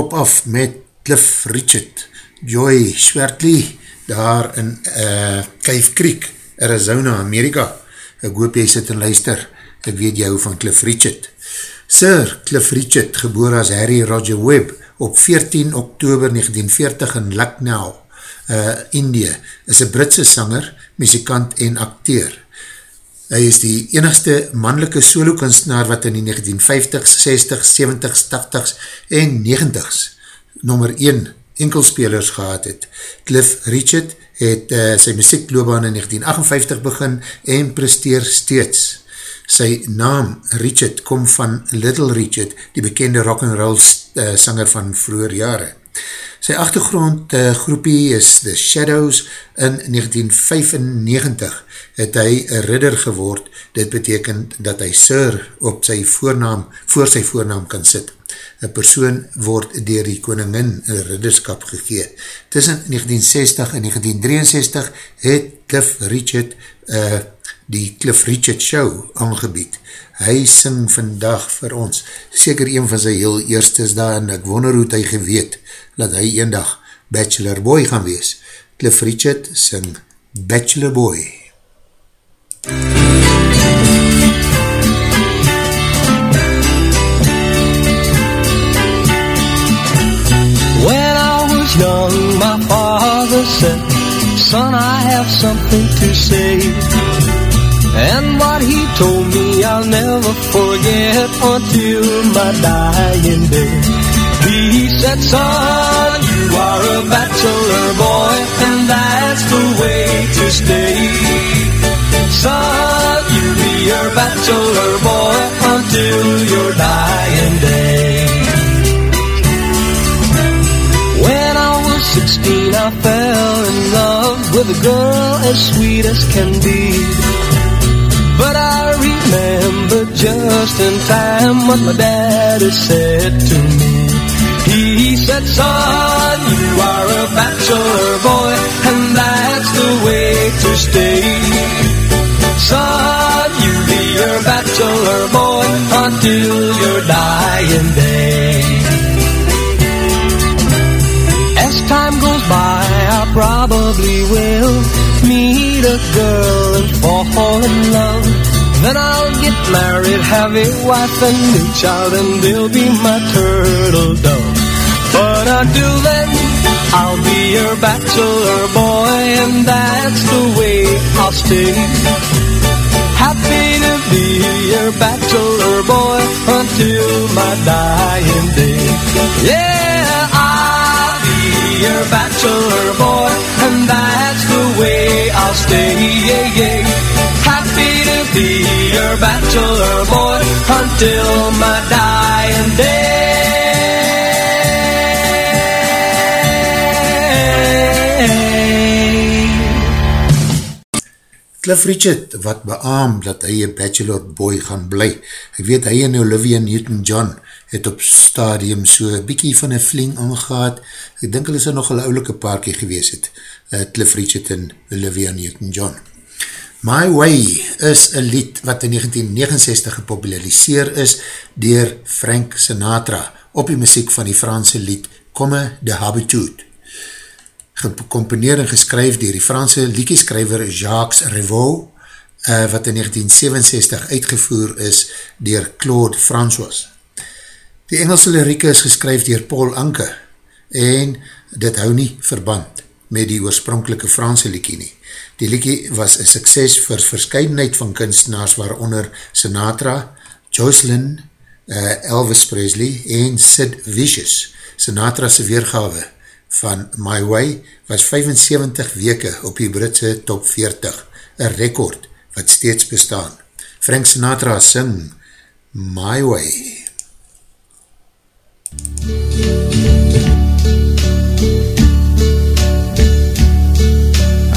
Skop af met Cliff Richard, Joy Swertley, daar in uh, Cave Creek, Arizona, Amerika. Ek hoop jy sit en luister, ek weet jou van Cliff Richard. Sir Cliff Richard, geboor as Harry Roger Webb, op 14 oktober 1940 in Lucknow, uh, Indië, is een Britse sanger, muzikant en acteur. Hy is die enigste mannelike solo kunstenaar wat in die 1950s, 60s, 70s, 80s en 90s nummer 1 enkelspelers gehad het. Cliff Richard het uh, sy muziekloobaan in 1958 begin en presteer steeds. Sy naam Richard kom van Little Richard, die bekende rock'n'roll uh, sanger van vroeger jare. Sy achtergrond uh, groepie is The Shadows in 1995 het hy een ridder geword, dit betekent dat hy sir op sy voornaam, voor sy voornaam kan sit. Een persoon word dier die koningin een ridderskap gegee. Tussen 1960 en 1963 het Cliff Richard uh, die Cliff Richard Show aangebied. Hy sing vandag vir ons, seker een van sy heel eerstes daar en ek wonder hoe hy geweet dat hy een dag Bachelor Boy gaan wees. Cliff Richard sing Bachelor Boy. When I was young my father said Son I have something to say And what he told me I'll never forget until my dying day. He said, son, you are a bachelor boy, and that's the way to stay. Son, you be a bachelor boy until your dying day. When I was 16, I fell in love with a girl as sweet as can be. Just in time what my daddy said to me. He said, son, you are a bachelor boy, and that's the way to stay. Son, you be a bachelor boy until your dying day. As time goes by, I probably will meet a girl and fall in love. Then I'll get married, have a wife and a child, and they'll be my turtle dove. But until then, I'll be your bachelor boy, and that's the way I'll stay. Happy to be your bachelor boy until my dying day. Yeah, I'll be your bachelor boy, and that's the way I'll stay. Yeah, yeah. Happy to be your bachelor boy until my dying day. Cliff Richard, wat beaam dat hy een bachelor boy gaan bly. Ek weet, hy en Olivia Newton-John het op stadium so bykie van een fling aangehaad. Ek dink hulle is nog een oulike paarkie gewees het, uh, Cliff Richard en Olivia Newton-John. My Way is een lied wat in 1969 gepopulariseer is dier Frank Sinatra op die muziek van die Franse lied Komme de Habitude. Gecomponeer en geskryf dier die Franse liedjeskryver Jacques Rivaux uh, wat in 1967 uitgevoer is dier Claude François. Die Engelse lirieke is geskryf dier Paul Anke en dit hou nie verband met die oorspronkelike Franse liekie nie. Die liekie was een sukses vir verscheidenheid van kunstenaars waaronder Sinatra, Jocelyn, uh, Elvis Presley en Sid Vicious. Sinatra's weergawe van My Way was 75 weke op die Britse top 40, een rekord wat steeds bestaan. Frank Sinatra sing My Way.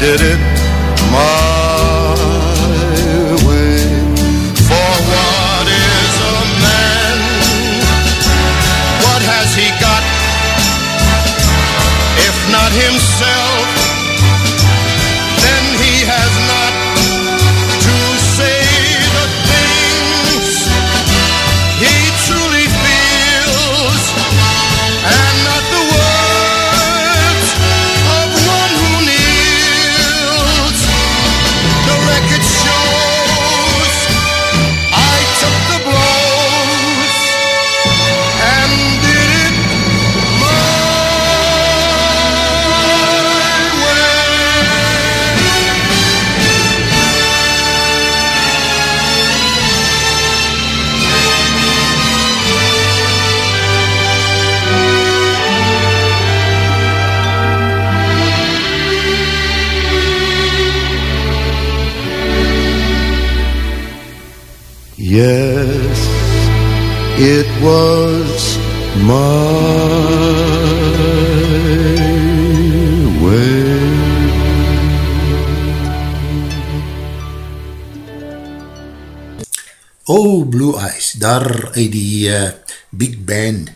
did it my Yes, it was my way. Oh, Blue Eyes, daar uit die uh, Big Band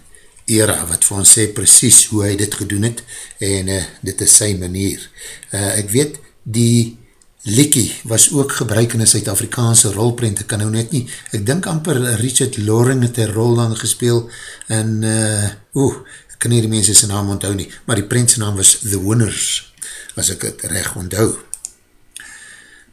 era, wat vir ons sê precies hoe hy dit gedoen het, en uh, dit is sy manier. Uh, ek weet, die Likkie was ook gebruik in een Suid-Afrikaanse rolprint, ek kan nou net nie, ek dink amper Richard Loring het een rol dan gespeel, en uh, oeh, ek kan nie die mense sy naam onthou nie, maar die printse naam was The Winners, as ek het recht onthou.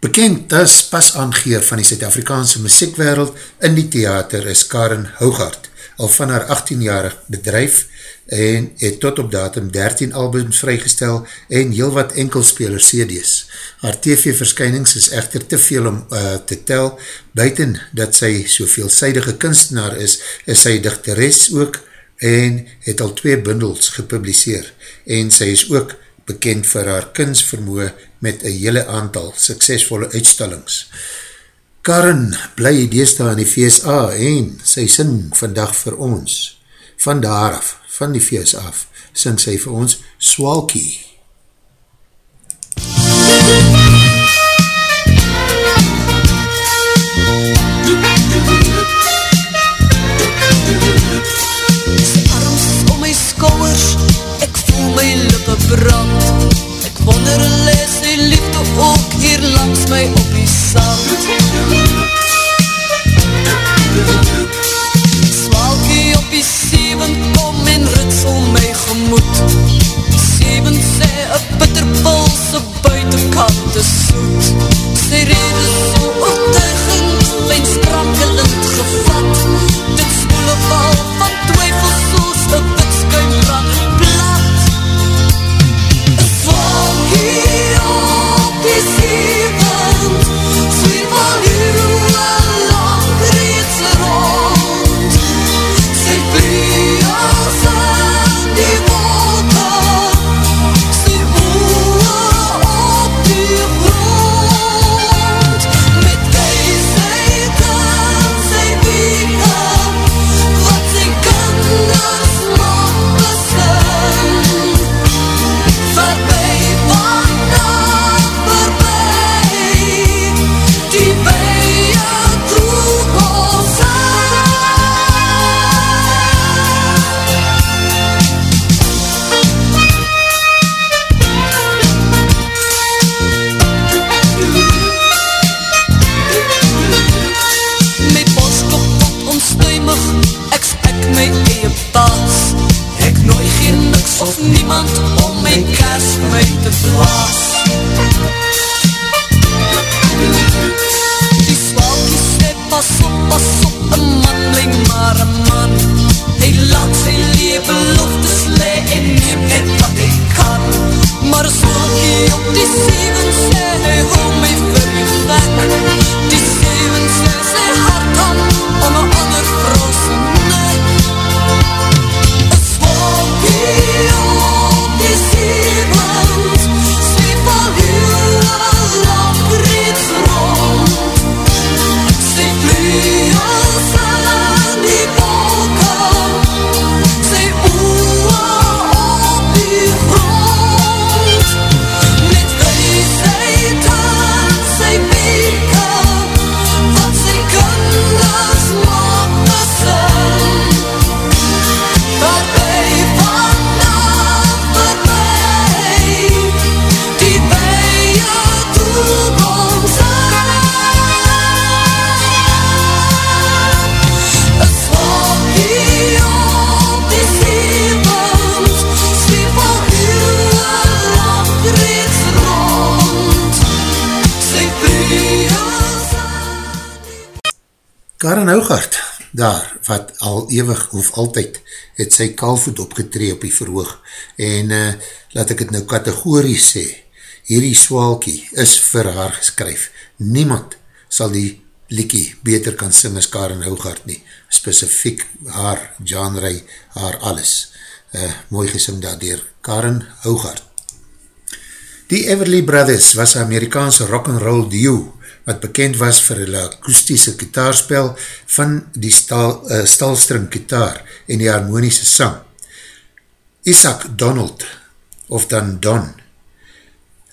Bekend as pas aangeer van die Suid-Afrikaanse muziekwereld in die theater is Karen Hoogart, al van haar 18-jarig bedrijf en het tot op datum 13 albums vrygestel en heel wat enkelspeler CD's. Haar TV-verskynings is echter te veel om uh, te tel, buiten dat sy so veelzijdige kunstenaar is, is sy dichteres ook en het al twee bundels gepubliseer en sy is ook bekend vir haar kunstvermoe met een hele aantal suksesvolle uitstallings. Karen bly deesda in die VSA en sy sing vandag vir ons. Van daar af, van die VSA af, sing sy vir ons Swalkie. Arms om my skouwers, ek voel my lippe brand wonder les ook hier langs my op die sand. Swalkie op die seven kom en ritsel my gemoed. Seven sê a bitterpulse buitenkant is soet Sy rede so oortuigend, fijn sprankelend gevat. Dit spoele val gas my te blaas Die slaakie sê pas op, pas op, een man bly maar een man. Hy laat sy lewe loftes le en neem net wat hy kan. Maar slaakie op die seven sê hy hou my vir jou weg Die seven sê sy hart aan om een ander vrou sy nek Karen Hoogart, daar, wat al ewig of altyd, het sy kalvoet opgetree op die verhoog, en uh, laat ek het nou kategories sê, hierdie swaalkie is vir haar geskryf, niemand sal die liekie beter kan sing as Karen Hoogart nie, specifiek haar genre, haar alles, uh, mooi gesing daardoor, Karen Hoogart. Die Everly Brothers was Amerikaanse rock'n'roll duo, wat bekend was vir hulle akoestiese kitaarspel van die stal, uh, stalstring kitaar en die harmonische sang. Isaac Donald, of dan Don,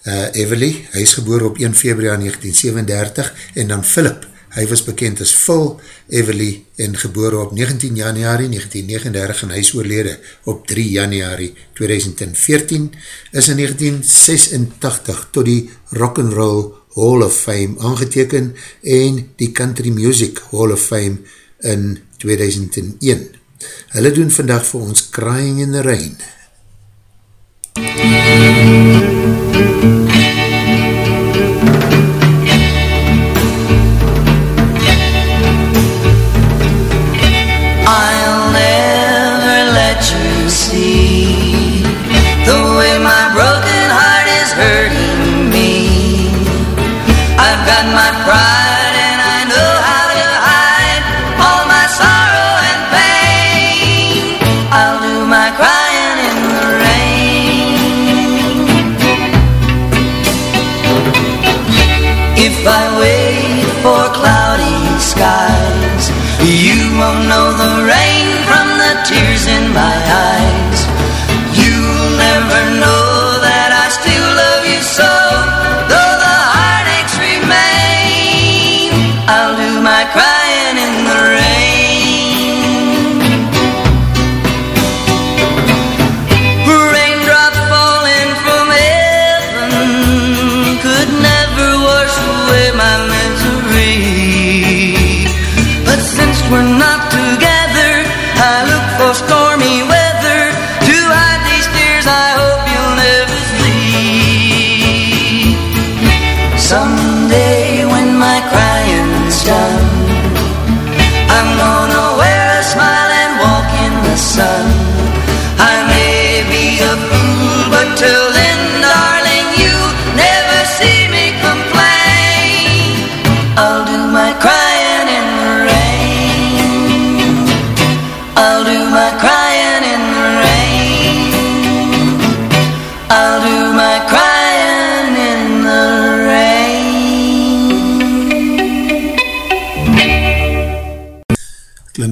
uh, Everly, hy is geboor op 1 februari 1937, en dan Philip, hy was bekend as Phil Everly, en geboor op 19 januari 1939, en hy is oorlede op 3 januari 2014, is in 1986 tot die rock'n'roll Hall of Fame aangeteken en die Country Music Hall of Fame in 2001. Hulle doen vandag vir ons Crying in the Rain. I'll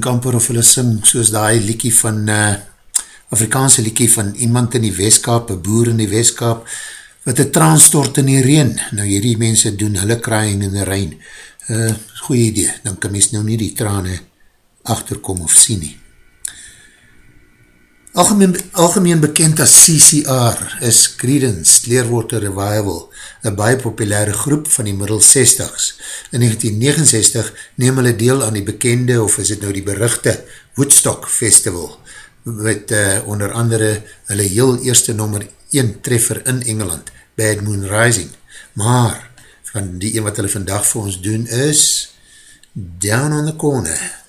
klink amper of hulle sing soos die liekie van uh, Afrikaanse liekie van iemand in die weeskap, een boer in die weeskap, wat een traan stort in die reen. Nou hierdie mense doen hulle kraaiing in die rein. Uh, goeie idee, dan kan mens nou nie die trane achterkom of sien nie. Algemeen, algemeen bekend as CCR is Creedence Clearwater Revival, een baie populaire groep van die middel 60s. In 1969 neem hulle deel aan die bekende, of is het nou die beruchte, Woodstock Festival, met uh, onder andere hulle heel eerste nummer 1 treffer in Engeland, Bad Moon Rising. Maar, van die een wat hulle vandag vir ons doen is, Down on the Corner.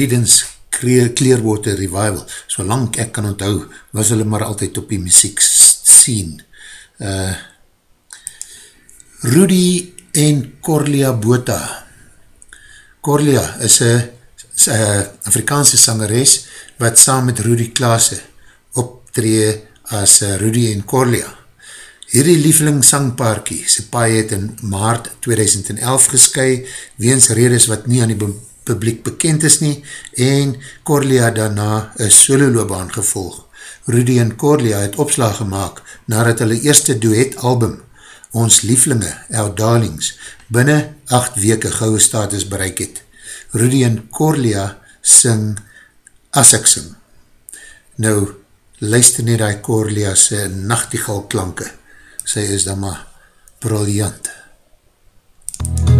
Of Credence Clearwater Revival, so lang ek kan onthou, was hulle maar altyd op die muziek scene. Uh, Rudy en Corlia Bota. Corlia is een Afrikaanse sangeres wat saam met Rudy Klaase optree as Rudy en Corlia. Hierdie lieveling sangpaarkie, sy paai het in maart 2011 gesky, weens redes wat nie aan die publiek bekend is nie, en Corlia daarna een sololoobaan gevolg. Rudy en Corlia het opslag gemaakt nadat hulle eerste duet album, Ons Lieflinge, Our Darlings, binnen 8 weke gouwe status bereik het. Rudy en Corlia sing As ek sing. Nou, luister nie die Corlia sy nachtigal klanke. Sy is dan maar briljant. MUZIEK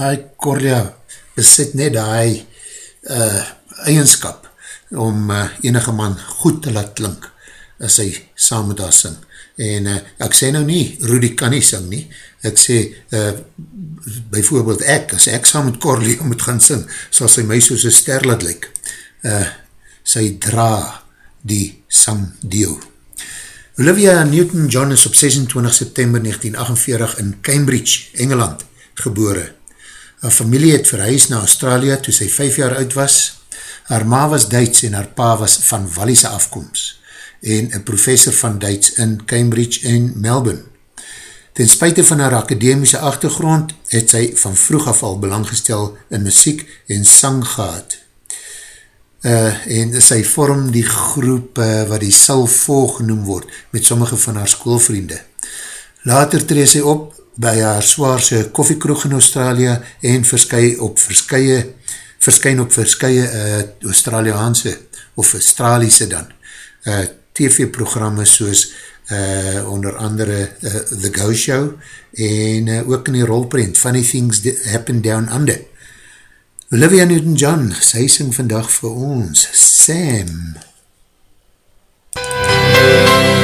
hy Corlia besit net die uh, eigenskap om uh, enige man goed te laat klink as hy saam met haar sing. En uh, ek sê nou nie, Rudy kan nie sing nie, ek sê, uh, bijvoorbeeld ek, as ek saam met Corlia moet gaan sing, sal sy my soos een ster laat lyk. Uh, sy dra die sang deel. Olivia Newton-John is op 26 september 1948 in Cambridge, Engeland, gebore. Haar familie het verhuis na Australië toe sy 5 jaar oud was. Haar ma was Duits en haar pa was van Wallise afkomst en een professor van Duits in Cambridge en Melbourne. Ten spuite van haar akademiese achtergrond het sy van vroeg af al belang gestel in muziek en sang gehad. Uh, en sy vorm die groep uh, wat die Salvo genoem word met sommige van haar schoolvriende. Later tree sy op by haar zwaarse koffiekroeg in Australië en verskyn op verskye verskyn op verskye uh, Australiaanse of Australiese dan uh, TV-programme soos uh, onder andere uh, The Go Show en uh, ook in die rolprint Funny Things Happen Down Under. Olivia Newton-John, sy sing vandag vir ons, Sam. Sam.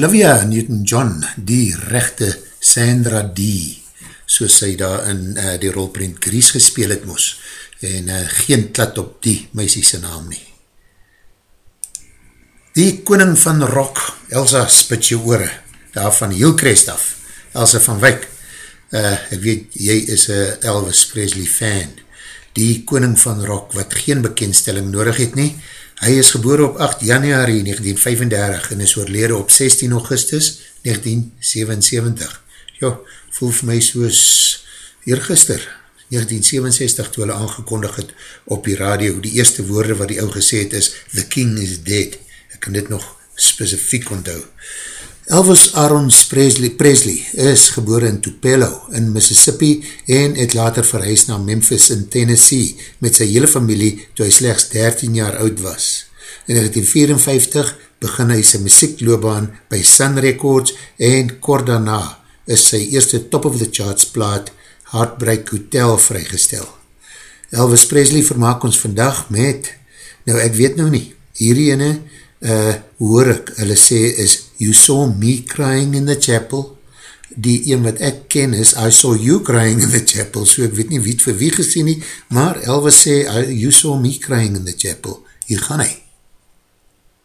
Olivia Newton-John, die rechte Sandra D, soos sy daar in uh, die rolprint Gries gespeel het moes, en uh, geen klat op die meisiese naam nie. Die koning van rock, Elsa Spitje Oore, daar van Hielkrest af, Elsa van Wyk, uh, ek weet, jy is een Elvis Presley fan, die koning van rock, wat geen bekendstelling nodig het nie, hy is geboor op 8 januari 1935 en is oorlede op 16 augustus 1977. Jo, voel vir my soos eergister, 1967, toe hulle aangekondig het op die radio, die eerste woorde wat die ou gesê het is, The King is Dead, ek kan dit nog specifiek onthou. Elvis Aaron Presley, Presley is geboor in Tupelo in Mississippi en het later verhuis na Memphis in Tennessee met sy hele familie toe hy slechts 13 jaar oud was. In 1954 begin hy sy muziekloobaan by Sun Records en kort daarna is sy eerste top of the charts plaat Heartbreak Hotel vrygestel. Elvis Presley vermaak ons vandag met, nou ek weet nou nie, hierdie ene, uh, hoor ek, hulle sê is You Saw Me Crying in the Chapel, die een wat ek ken is I Saw You Crying in the Chapel, so ek weet nie wie het vir wie gesien nie, maar Elvis sê You Saw Me Crying in the Chapel, hier gaan hy.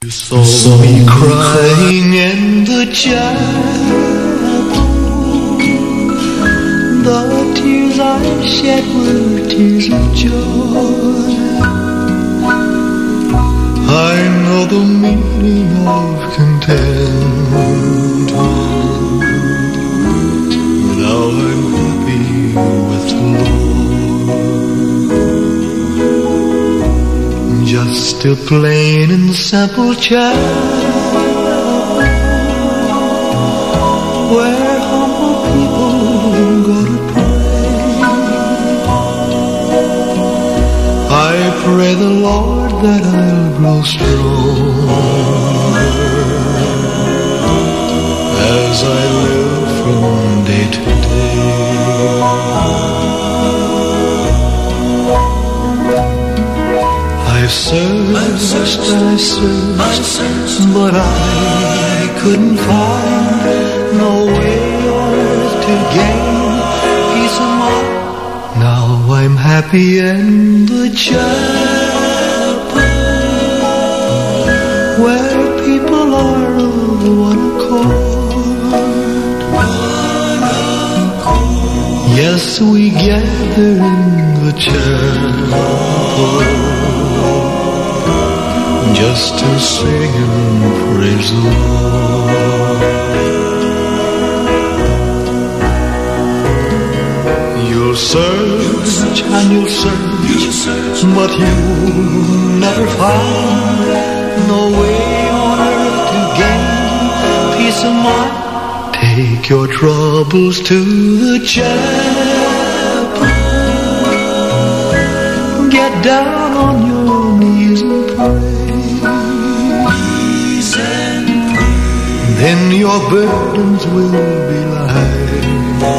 You saw, you saw me crying in the chapel. The tears I shed were tears of joy I know the meaning of content. Now I'm happy with the Lord. Just a plain and simple child where pray the Lord that I'll grow strong as I live from day to day. I've searched, I searched, but I couldn't find no way on earth to gain peace of mind. Now I'm happy in the chapel Yes, we gather in the chapel just to sing and praise the Lord. You'll search and you'll search, but you'll never find no way on earth to gain peace of mind. Take your troubles to the chapel. Down on your knees and pray. Then your burdens will be lighter,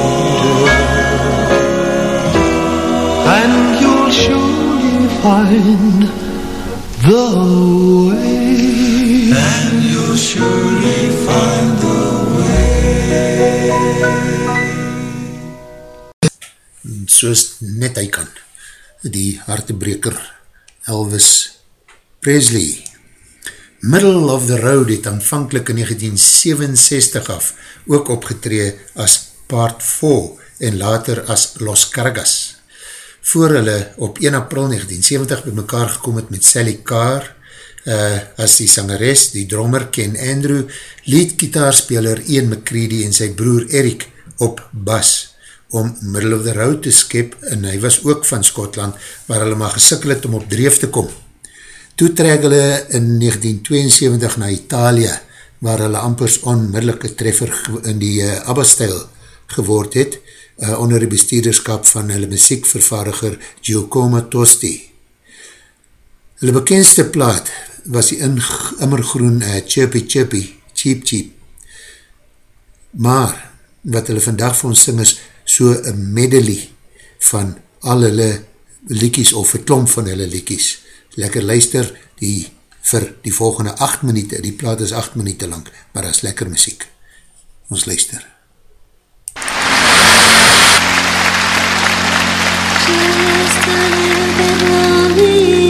and you'll surely find the way. And you'll surely find the way. Soos net hy kan, die hartebreker Elvis Presley. Middle of the Road het aanvankelijk in 1967 af ook opgetree as Part 4 en later as Los Cargas. Voor hulle op 1 april 1970 by mekaar gekom het met Sally Carr uh, as die sangeres, die drummer Ken Andrew, lead gitaarspeler Ian McCready en sy broer Eric op bas om Middle of the Road te skep en hy was ook van Skotland waar hulle maar gesikkel het om op dreef te kom. Toe trek hulle in 1972 na Italië waar hulle ampers onmiddellike treffer in die uh, ABBA-stijl geword het uh, onder die bestuurderskap van hulle muziekvervaardiger Giacomo Tosti. Hulle bekendste plaat was die immergroen uh, Chirpy Chirpy, Cheap Cheap. Maar wat hulle vandag vir ons sing is so een medley van al hulle liekies of een klomp van hulle liekies. Lekker luister die, vir die volgende 8 minuut, die plaat is 8 minuut lang, maar as lekker muziek. Ons luister. Just a little bit lonely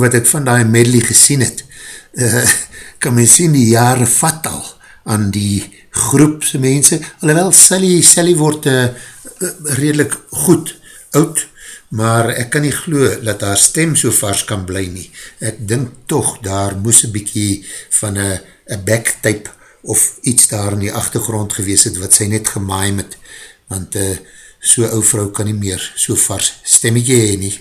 wat ek van die medley gesien het, uh, kan men sien die jare vat al aan die groepse mense, alhoewel Sally, Sally word uh, redelijk goed, oud, maar ek kan nie glo dat haar stem so vars kan bly nie. Ek dink toch daar moes een bykie van een backtype of iets daar in die achtergrond gewees het wat sy net gemaim het, want uh, so ou vrou kan nie meer so vars stemmetje heen nie.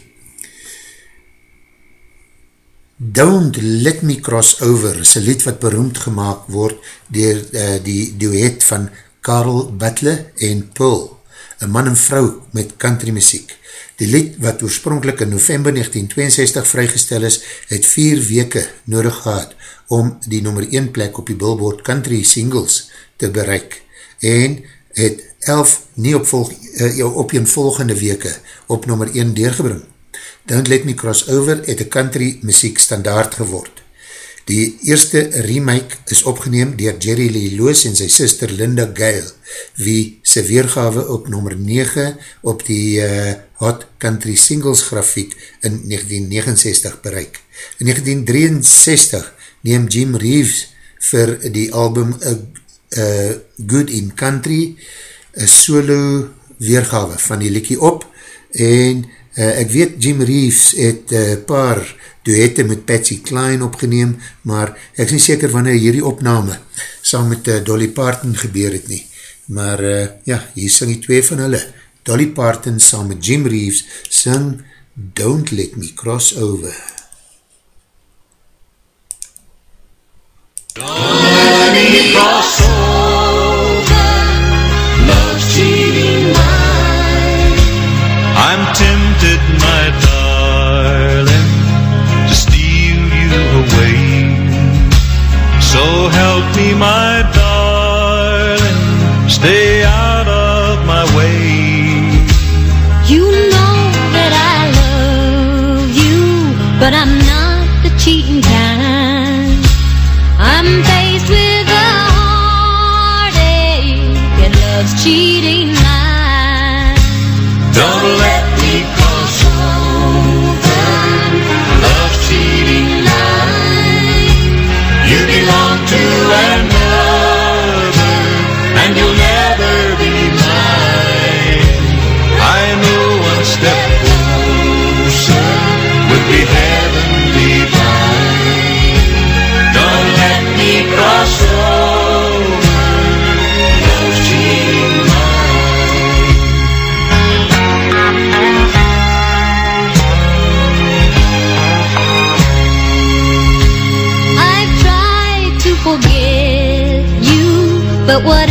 Don't Let Me Cross Over is een lied wat beroemd gemaakt word dier uh, die duet van Karel Butler en Paul, een man en vrou met country muziek. Die lied wat oorspronkelijk in november 1962 vrygestel is, het vier weke nodig gehad om die nummer 1 plek op die Billboard Country Singles te bereik en het 11 nie op, volg, uh, op een volgende weke op nummer 1 deurgebring. Don't Let Me Cross Over het een country muziek standaard geword. Die eerste remake is opgeneem dier Jerry Lee Lewis en sy sister Linda Gale, wie sy weergawe op nummer 9 op die uh, Hot Country Singles grafiek in 1969 bereik. In 1963 neem Jim Reeves vir die album uh, uh, Good in Country een solo weergawe van die liekie op en uh, ek weet Jim Reeves het uh, paar duette met Patsy Cline opgeneem, maar ek is nie seker wanneer hierdie opname saam met uh, Dolly Parton gebeur het nie. Maar uh, ja, hier sing die twee van hulle. Dolly Parton saam met Jim Reeves sing Don't Let Me Cross Over. Don't let me cross over help me, my what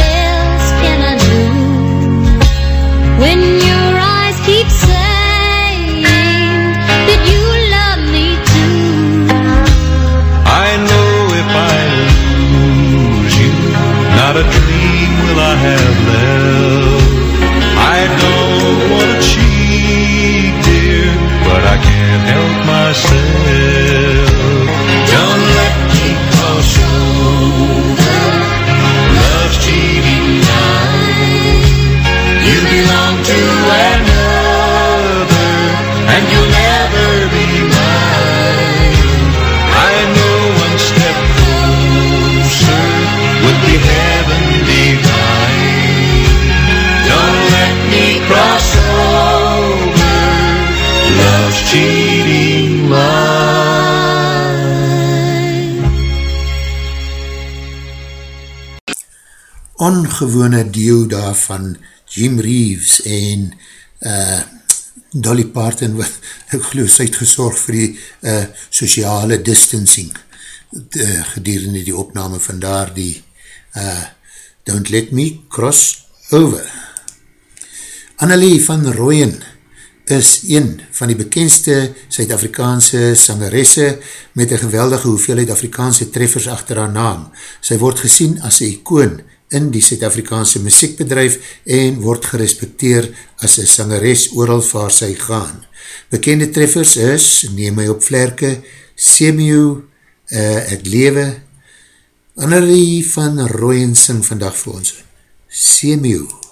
ongewone deel daarvan Jim Reeves en uh, Dolly Parton wat ek geloof sy het gesorg vir die uh, sociale distancing uh, gedurende die opname van daar die uh, Don't Let Me Cross Over Annelie van Rooyen is een van die bekendste Suid-Afrikaanse sangeresse met een geweldige hoeveelheid Afrikaanse treffers achter haar naam. Sy word gesien as een icoon in die Suid-Afrikaanse muziekbedrijf en word gerespekteer as een sangeres ooral waar sy gaan. Bekende treffers is Neem my op vlerke, Semio, uh, Ek lewe, Annelie van Rooyen sing vandag vir ons, Semio. Semio.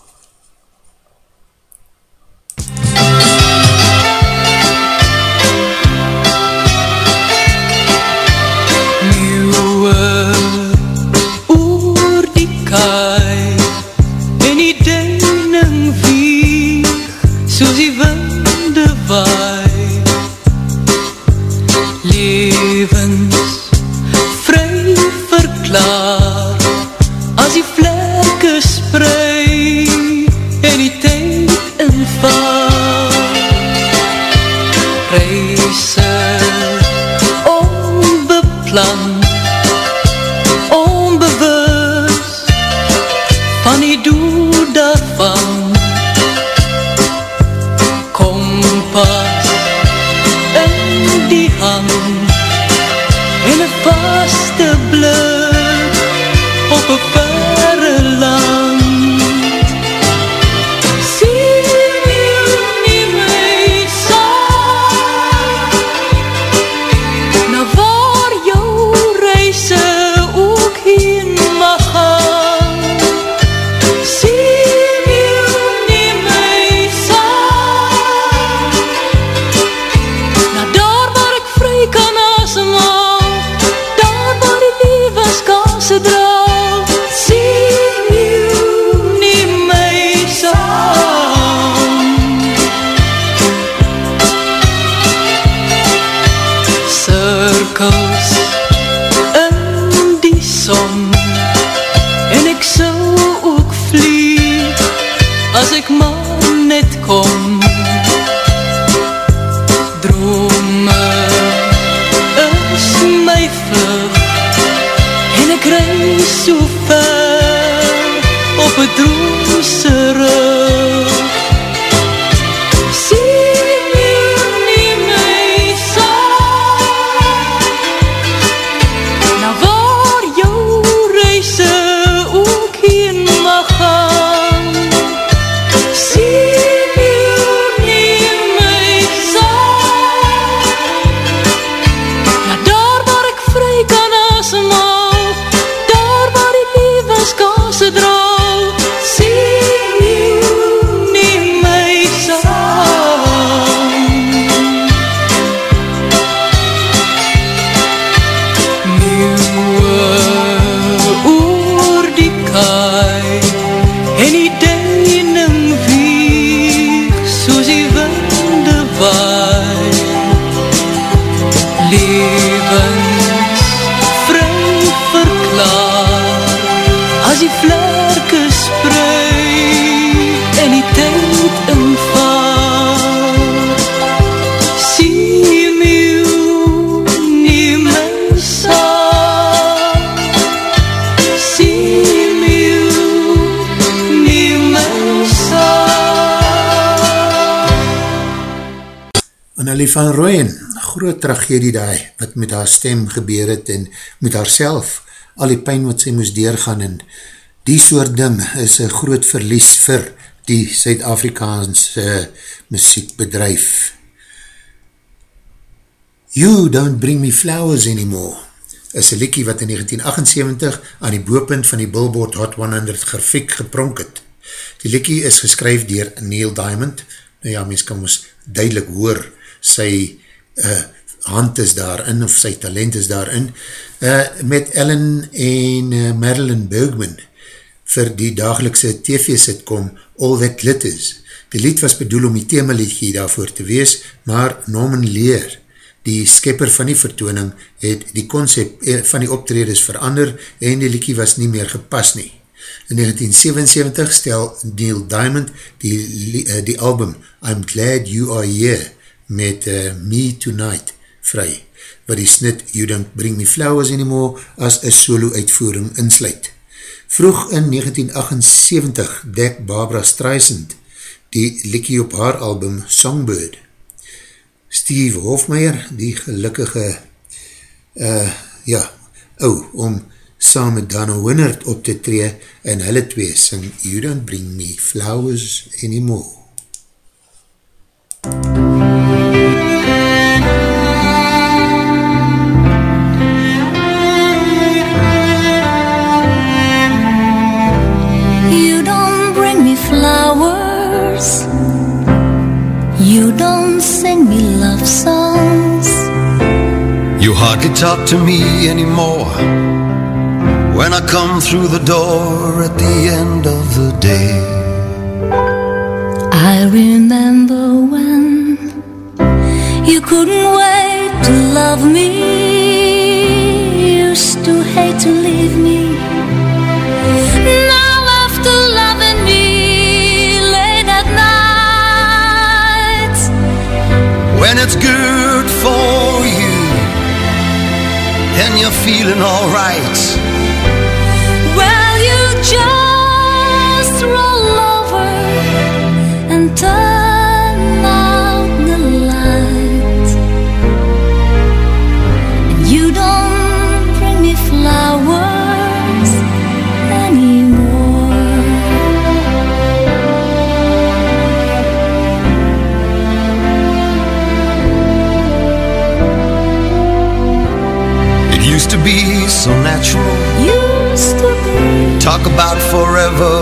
Annelie van Rooyen, groot tragedie daai, wat met haar stem gebeur het en met haarself, al die pijn wat sy moes deurgaan en die soort ding is een groot verlies vir die Suid-Afrikaanse muziekbedrijf. You Don't Bring Me Flowers Anymore is een liekie wat in 1978 aan die boepunt van die Billboard Hot 100 grafiek gepronk het. Die liekie is geskryf dier Neil Diamond, nou ja, mens kan ons duidelik hoor, sy uh, hand is daarin, of sy talent is daarin, uh, met Ellen en uh, Marilyn Bergman vir die dagelikse TV-sitcom All That Lit Is. Die lied was bedoel om die themaliedje daarvoor te wees, maar Norman Lear, die skepper van die vertooning, het die concept van die optredes verander en die liedje was nie meer gepas nie. In 1977 stel Neil Diamond die, die album I'm Glad You Are Here met uh, Me Tonight vry, wat die snit You Don't Bring Me Flowers Anymore as een solo uitvoering insluit. Vroeg in 1978 dek Barbara Streisand die likkie op haar album Songbird. Steve Hofmeyer, die gelukkige uh, ja, ou, om saam met Dana Winnert op te tree en hulle twee sing You Don't Bring Me Flowers Anymore. You talk to me anymore when I come through the door at the end of the day. I remember when you couldn't wait to love me. You used to hate to leave me. Now after loving me late at night, when it's good for you and you're feeling alright. So natural. Used to be. Talk about forever.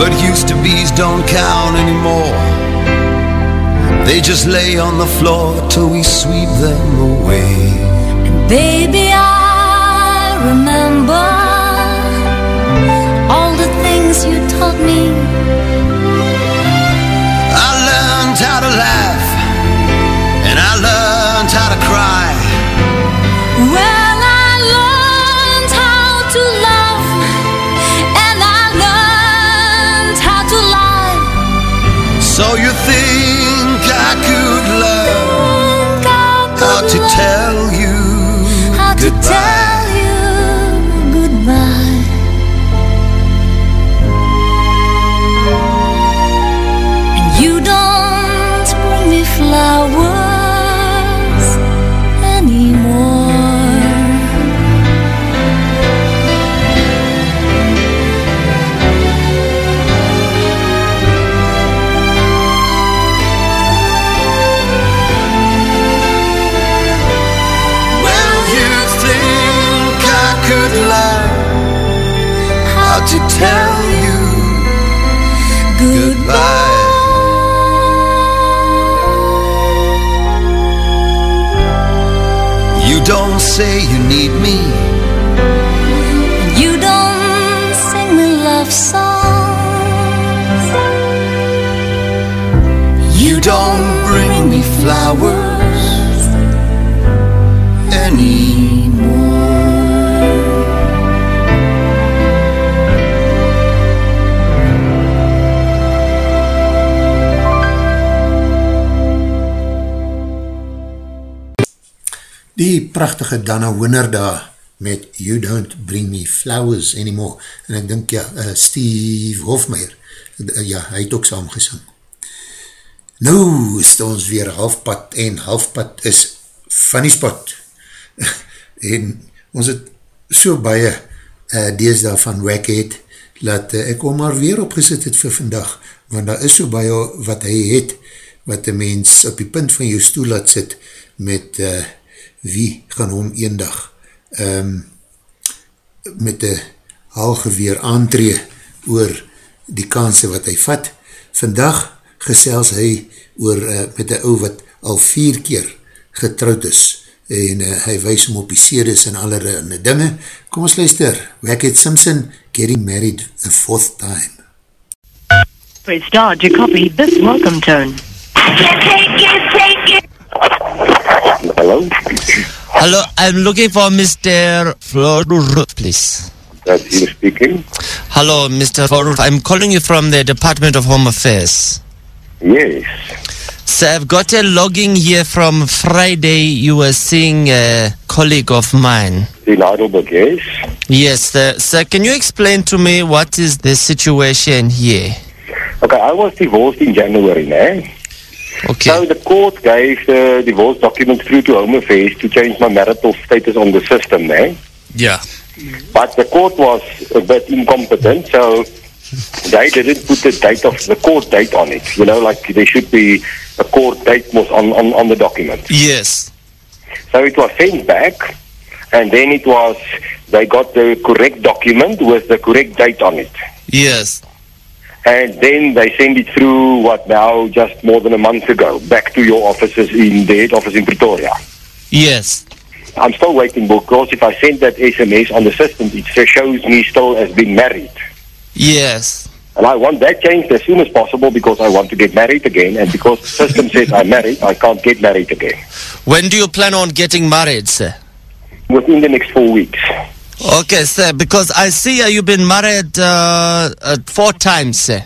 But used to be's don't count anymore. They just lay on the floor till we sweep them away. And Baby, I remember all the things you taught me. I learned how to laugh and I learned how to cry. Think I could learn I to tell you prachtige Dana Winner daar met You Don't Bring Me Flowers Anymore. En ek dink ja, uh, Steve Hofmeyer, uh, ja, hy het ook saam gesing. Nou is ons weer halfpad en halfpad is funny spot. en ons het so baie uh, dees daarvan Wackhead, dat uh, ek hom maar weer opgesit het vir vandag, want daar is so baie wat hy het, wat een mens op die punt van jou stoel laat sit, met uh, wie gaan hom eendag um, met die haalgeweer aantree oor die kanse wat hy vat. Vandag gesels hy oor uh, met die ou wat al vier keer getrouwd is en uh, hy wees om op die series en allerhande dinge. Kom ons luister, Wackhead Simpson, getting married a fourth time. Press star to copy this welcome tone. Hello, Hello, I'm looking for Mr. Florur, please. that's him speaking. Hello, Mr. Florur. I'm calling you from the Department of Home Affairs. Yes. So I've got a logging here from Friday. You were seeing a colleague of mine. In Heidelberg, yes. Yes, sir, can you explain to me what is the situation here? Okay, I was divorced in January, né? Okay. So the court gave the divorce documents through to Home Affairs to change my marital status on the system, né? Yeah. But the court was a bit incompetent, so they didn't put the date of the court date on it. You know, like there should be a court date was on, on, on the document. Yes. So it was sent back, and then it was, they got the correct document with the correct date on it. Yes. And then they send it through, what now, just more than a month ago, back to your offices in the head office in Pretoria. Yes. I'm still waiting because if I send that SMS on the system, it shows me still as being married. Yes. And I want that changed as soon as possible because I want to get married again. And because the system says I'm married, I can't get married again. When do you plan on getting married, sir? within the next four weeks. Okay, sir, because I see uh, you've been married uh, uh, four times, sir.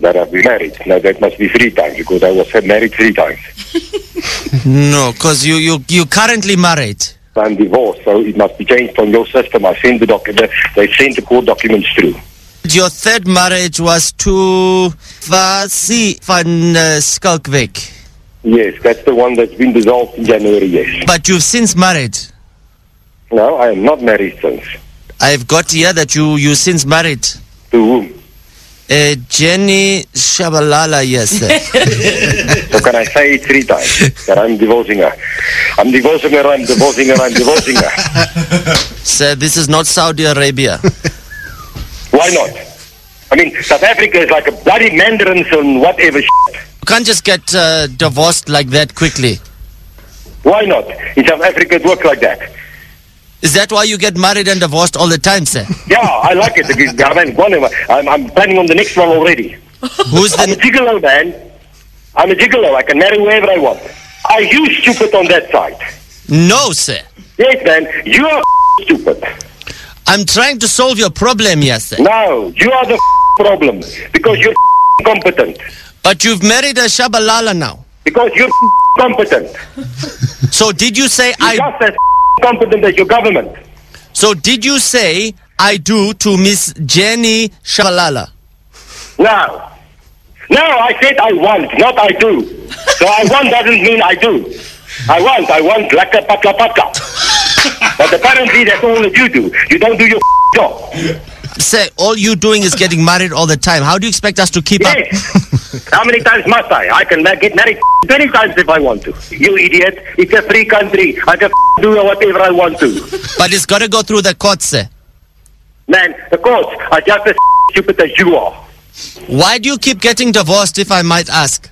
That I've been married. Now that must be three times because I was married three times. No, because you, you, you currently married. I'm divorced, so it must be changed on your system. I sent the document. They sent the court documents through. Your third marriage was to Vasi van uh, Skalkweg. Yes, that's the one that's been dissolved in January. Yes. But you've since married. No, I am not married since. I've got here that you, you since married. To whom? Uh, Jenny Shabalala, yes, sir. So can I say it three times that I'm divorcing her? I'm divorcing her. I'm divorcing her. I'm divorcing her. sir, this is not Saudi Arabia. Why not? I mean, South Africa is like a bloody mandarins and whatever. Shit. You can't just get uh, divorced like that quickly. Why not? In South Africa, it works like that. Is that why you get married and divorced all the time, sir? Yeah, I like it. I mean, one, I'm, I'm planning on the next one already. Who's I'm a gigolo, man. I'm a gigolo. I can marry whoever I want. Are you stupid on that side? No, sir. Yes, man. You are stupid. I'm trying to solve your problem, yes, sir. No, you are the problem because you're competent. But you've married a Shabalala now. Because you're competent. So did you say You're I... just as competent as your government. So did you say I do to Miss Jenny Shabalala? No. No, I said I want, not I do. So I want doesn't mean I do. I want, I want laka paka paka. But apparently that's all that you do. You don't do your job. Sir, all you doing is getting married all the time. How do you expect us to keep up? How many times must I? I can get married 20 times if I want to. You idiot. It's a free country. I can do whatever I want to. But it's got to go through the courts, sir. Man, the courts are just as stupid as you are. Why do you keep getting divorced, if I might ask?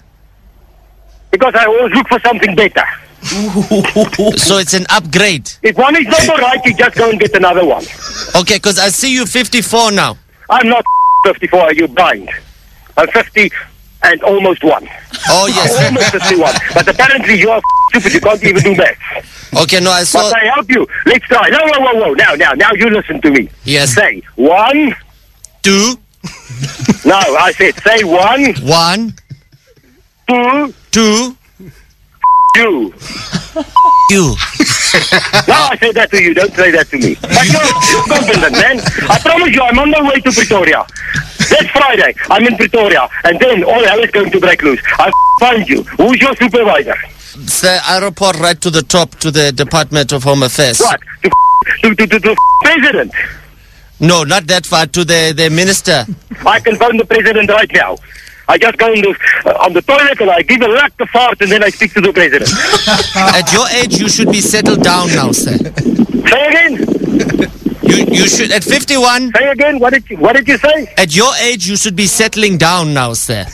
Because I always look for something better. So it's an upgrade. If one is not alright, you just go and get another one. Okay, because I see you 54 now. I'm not 54, are you blind? I'm 50 and almost one. Oh, yes. almost 51. But apparently you are stupid, you can't even do math. Okay, no, I saw... Must I help you? Let's try. No, whoa, whoa, whoa. Now, now, now you listen to me. Yes. Say one. Two. No, I said say one, One, two, two, two. you. No, I said that to you. Don't say that to me. But you're, you're man. I promise you, I'm on my way to Pretoria. This Friday, I'm in Pretoria. And then all hell is going to break loose. I'll find you. Who's your supervisor? Sir, I report right to the top to the Department of Home Affairs. What? To, to, to, to the president. No, not that far. To the, the minister. I can phone the president right now. I just go on the, uh, on the toilet and I give a lack of fart and then I speak to the president. At your age, you should be settled down now, sir. Say again? You, you should, at 51, Say again? What did you, what did you say? at your age, you should be settling down now, sir.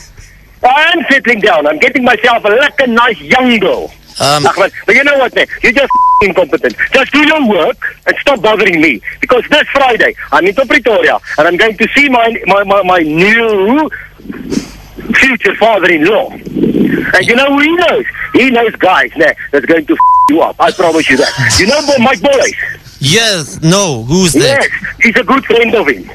I am settling down. I'm getting myself a like a nice young girl. Um, Ach, man, but you know what, man? You're just incompetent. Just do your work and stop bothering me. Because this Friday, I'm in Pretoria and I'm going to see my my, my, my new future father-in-law. And you know who he knows? He knows guys nah, that's going to f you up. I promise you that. You know Mike Boys? Yes, no, who's Yes, he's a good friend of him.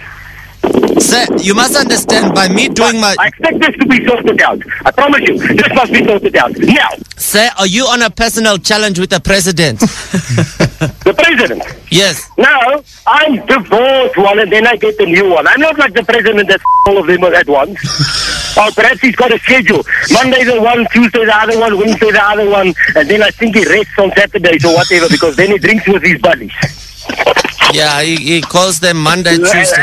Sir, you must understand, by me doing my... I expect this to be sorted out. I promise you, this must be sorted out. Now, Sir, are you on a personal challenge with the president? the president. yes. No, I'm divorced one and then I get a new one. I'm not like the president that all of them at once. or perhaps he's got a schedule. Monday the one, Tuesday the other one, Wednesday the other one, and then I think he rests on Saturdays or whatever because then he drinks with his buddies. Yeah, he, he calls them Monday, Tuesday.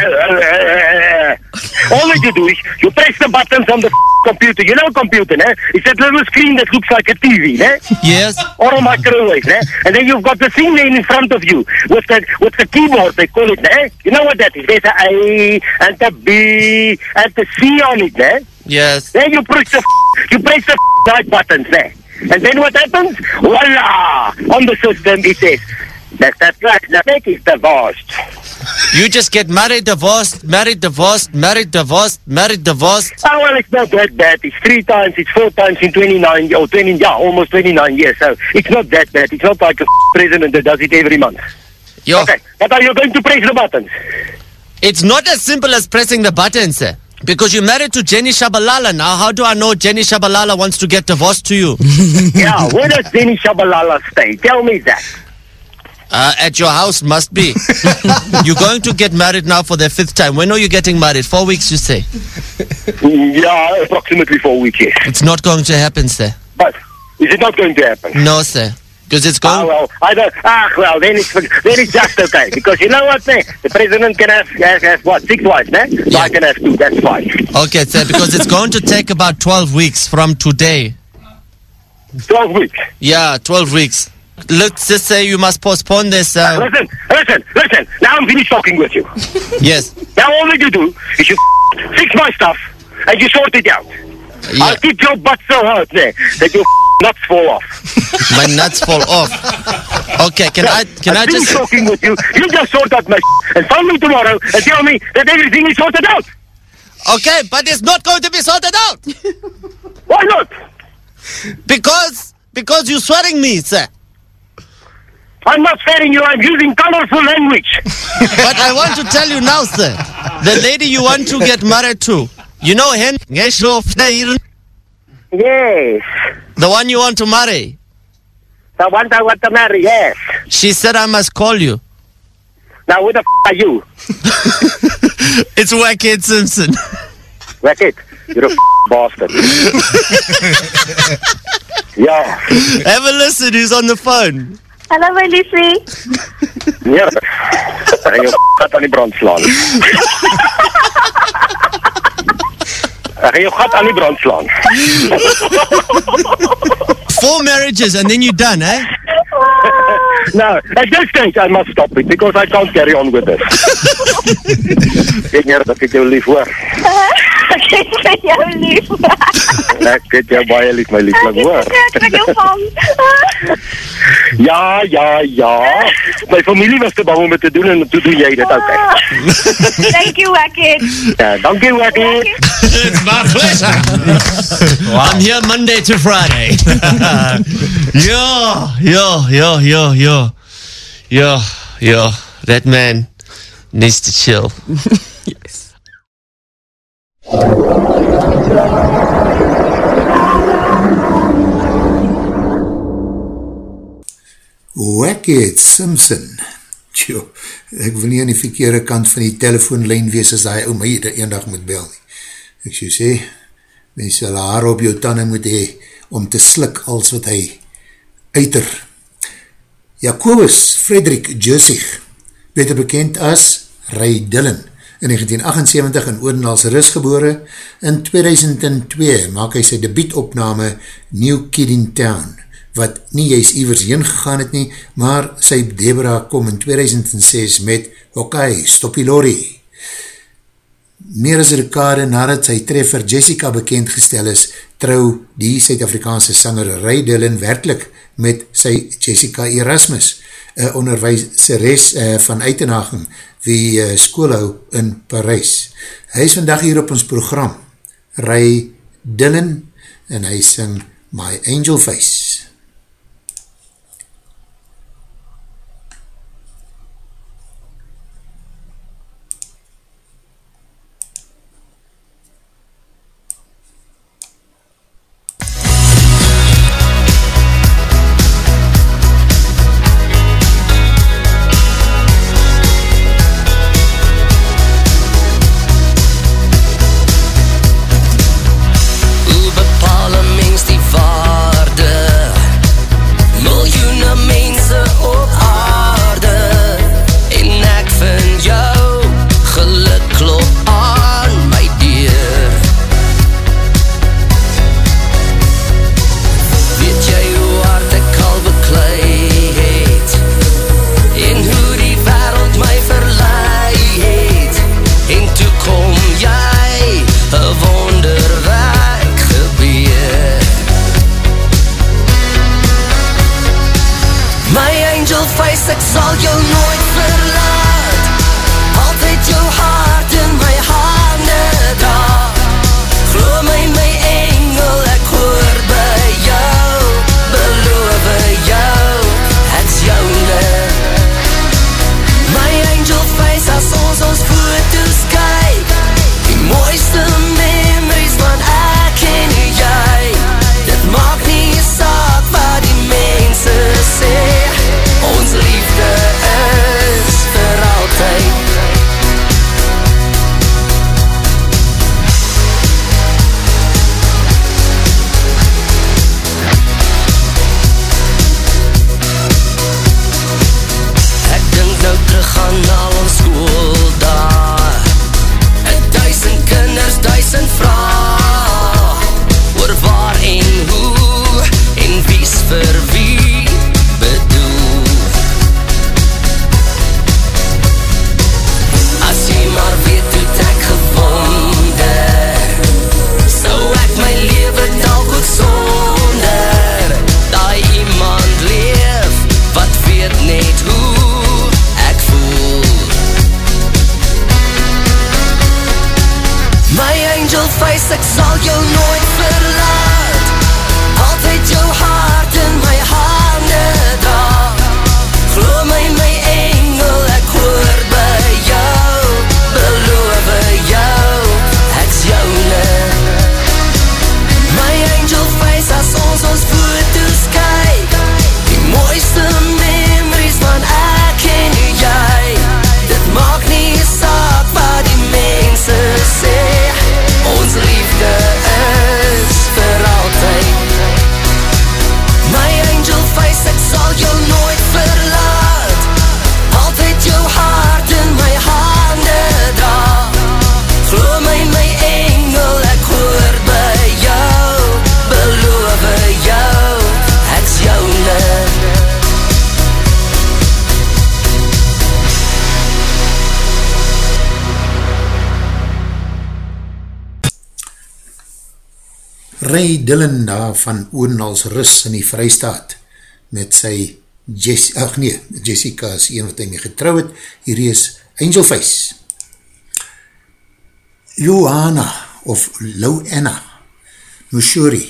All that you do is you press the buttons on the computer. You know a computer, né? It's that little screen that looks like a TV, né? Yes. or a microwave, né? And then you've got the thing in front of you with the with the keyboard. They call it, né? You know what that is? There's a A and the B and the C on it, né? Yes. Then you press the you press the right buttons, né? And then what happens? Voila! On the system it says. Mr. Flaxnabeck is divorced. You just get married, divorced, married, divorced, married, divorced, married, divorced. Oh, well, it's not that bad. It's three times, it's four times in 29, or 20, yeah, almost 29 years. So it's not that bad. It's not like a president that does it every month. Yo, Okay, but are you going to press the buttons? it's not as simple as pressing the button, sir. Eh? Because you're married to Jenny Shabalala now. How do I know Jenny Shabalala wants to get divorced to you? yeah, where does Jenny Shabalala stay? Tell me that. Uh, at your house must be. you're going to get married now for the fifth time. When are you getting married? Four weeks, you say? Yeah, approximately four weeks, yes. It's not going to happen, sir. But is it not going to happen? No, sir. Because it's Ah, going. well, I don't, ah, well, then it's, then it's just okay. Because you know what, man? The president can have, have, have what, six wives, man? So I can have two, that's fine. Okay, sir. Because it's going to take about 12 weeks from today. 12 weeks. Yeah, 12 weeks. Let's just say you must postpone this. Uh, Listen, listen, listen. Now I'm finished talking with you. yes. Now all that you do is you fix my stuff and you sort it out. I'll keep your butt so hard there that your nuts fall off. My nuts fall off. Okay, can I can I I'm finished just talking with you. You just sort out my and find me tomorrow and tell me that everything is sorted out. Okay, but it's not going to be sorted out. Why not? Because because you're swearing me, sir. I'm not swearing you. I'm using colorful language. But I want to tell you now, sir. The lady you want to get married to, you know Hen Yes. The one you want to marry. The one I want to marry, yes. She said I must call you. Now who the f- are you? It's Wackhead Simpson. It. You're a f- bastard. yeah. Have a listen who's on the phone. Hallo my liefie. Ja. En jou gat aan die brand slaan. Ek gaan jou gat aan die brand slaan. Four marriages and then you're done, eh? no, at this stage I must stop it because I can't carry on with this. Ek neer dat ek jou lief hoor. Ek het vir jou lief. Ek het jou baie lief my liefling hoor. Ek het jou vang. Ja, ja, ja. My familie was te bang om dit te doen en toe doen jy dit ook. Thank you, Wackett. Ja, dankie Wacky. It's my pleasure. I'm here Monday to Friday. yo, yo, yo, yo, yo. Yo, yo. That man needs to chill. Wackhead Simpson. Tjo, ek wil nie aan die verkeerde kant van die telefoonlijn wees as die ou my eendag moet bel nie. Ek so sê, mens sal haar op jou tanden moet hee om te slik als wat hy uiter. Jacobus Frederik Jussig, beter bekend as Ray Dillon, in 1978 in Odendaals Rus gebore. In 2002 maak hy sy debietopname New Kid in Town, wat nie juist ivers heen gegaan het nie, maar sy Deborah kom in 2006 met Ok, Stoppie Lorry. Meer as rekade nadat sy treffer Jessica bekendgestel is, trou die Suid-Afrikaanse sanger Ray Dillon werkelijk met sy Jessica Erasmus, een onderwijseres uh, van Uitenhagen, wie uh, schoolhou in Parijs. Hy is vandag hier op ons program, Ray Dillon, en hy sing My Angel Face. Dillon daar van Oenals Rus in die Vrystaat met sy Jess, ach nee, Jessica is een wat hy mee getrouw het, hier is Angel Face. Johanna of Louanna Mushuri,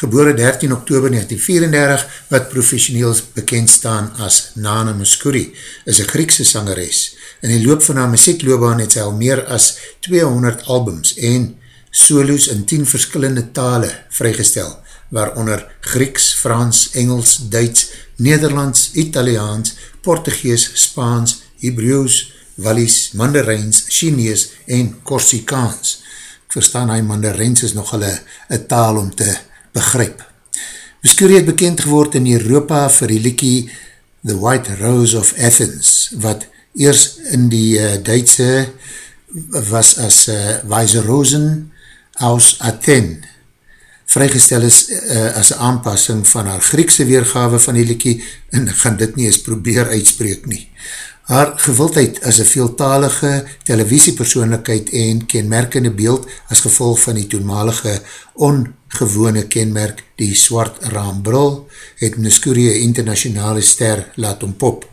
gebore 13 oktober 1934, wat professioneel bekend staan as Nana Muscuri, is een Griekse sangeres. In die loop van haar muziekloobaan het sy al meer as 200 albums en solos in 10 verskillende tale vrygestel, waaronder Grieks, Frans, Engels, Duits, Nederlands, Italiaans, Portugees, Spaans, Hebrews, Wallis, Mandarijns, Chinees en Korsikaans. Ek verstaan hy Mandarijns is nog hulle een taal om te begryp. Muscuri het bekend geword in Europa vir die liekie The White Rose of Athens, wat eers in die uh, Duitse was as uh, Weise Aus Athen vrygestel is uh, as aanpassing van haar Griekse weergawe van die liekie en gaan dit nie eens probeer uitspreek nie. Haar gewildheid as een veeltalige televisiepersoonlikheid en kenmerkende beeld as gevolg van die toenmalige ongewone kenmerk die swart raambril het Muscuri een internationale ster laat ompop.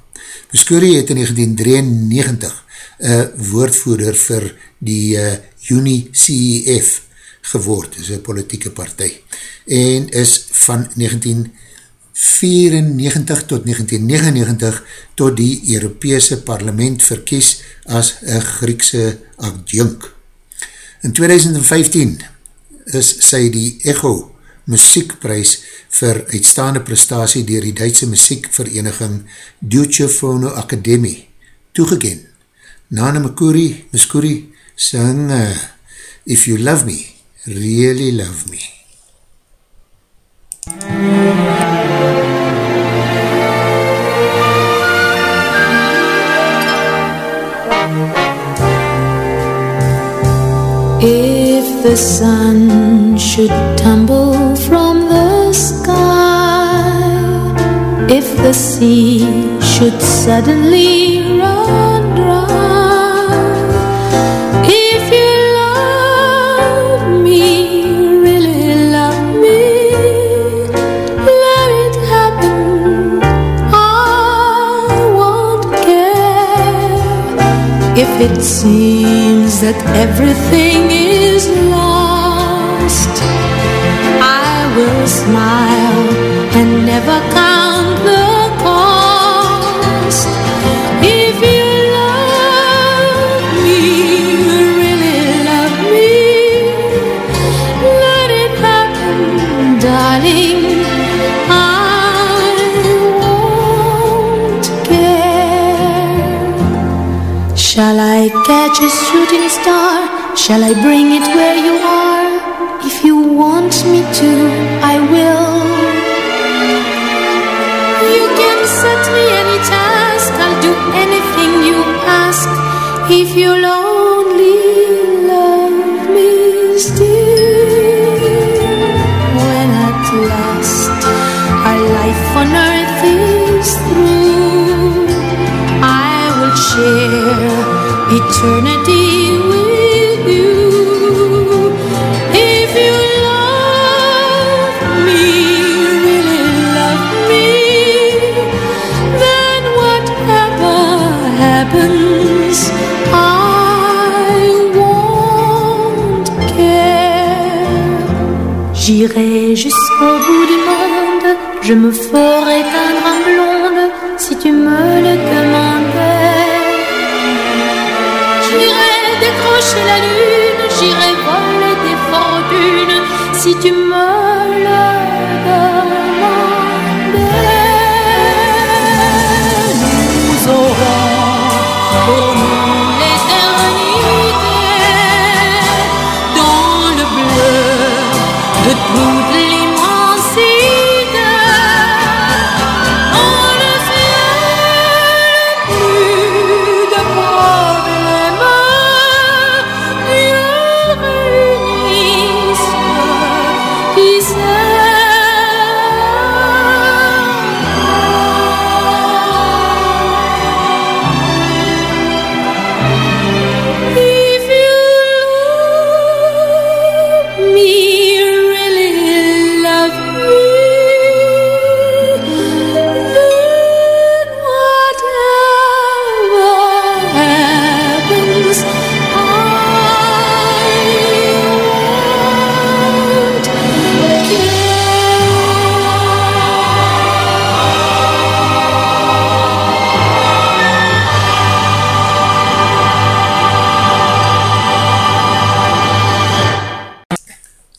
Muscuri het in 1993 een woordvoerder vir die uh, Uni CEF geword, is een politieke partij, en is van 1994 tot 1999 tot die Europese parlement verkies as een Griekse adjunk. In 2015 is sy die Echo muziekprys vir uitstaande prestatie dier die Duitse muziekvereniging Deutsche Phono Academie toegeken. Nana Makuri, Muskuri, sing uh, If You Love Me, Really Love Me. If the sun should tumble from the sky, if the sea should suddenly run it seems that everything is lost. I will smile and never count shooting star? Shall I bring it where you are? If you want me to, I will. You can set me any task, I'll do anything you ask. If you'll only love me still. When at last our life on earth is through, I will share eternity J'irai jusqu'au bout du monde, je me ferai teindre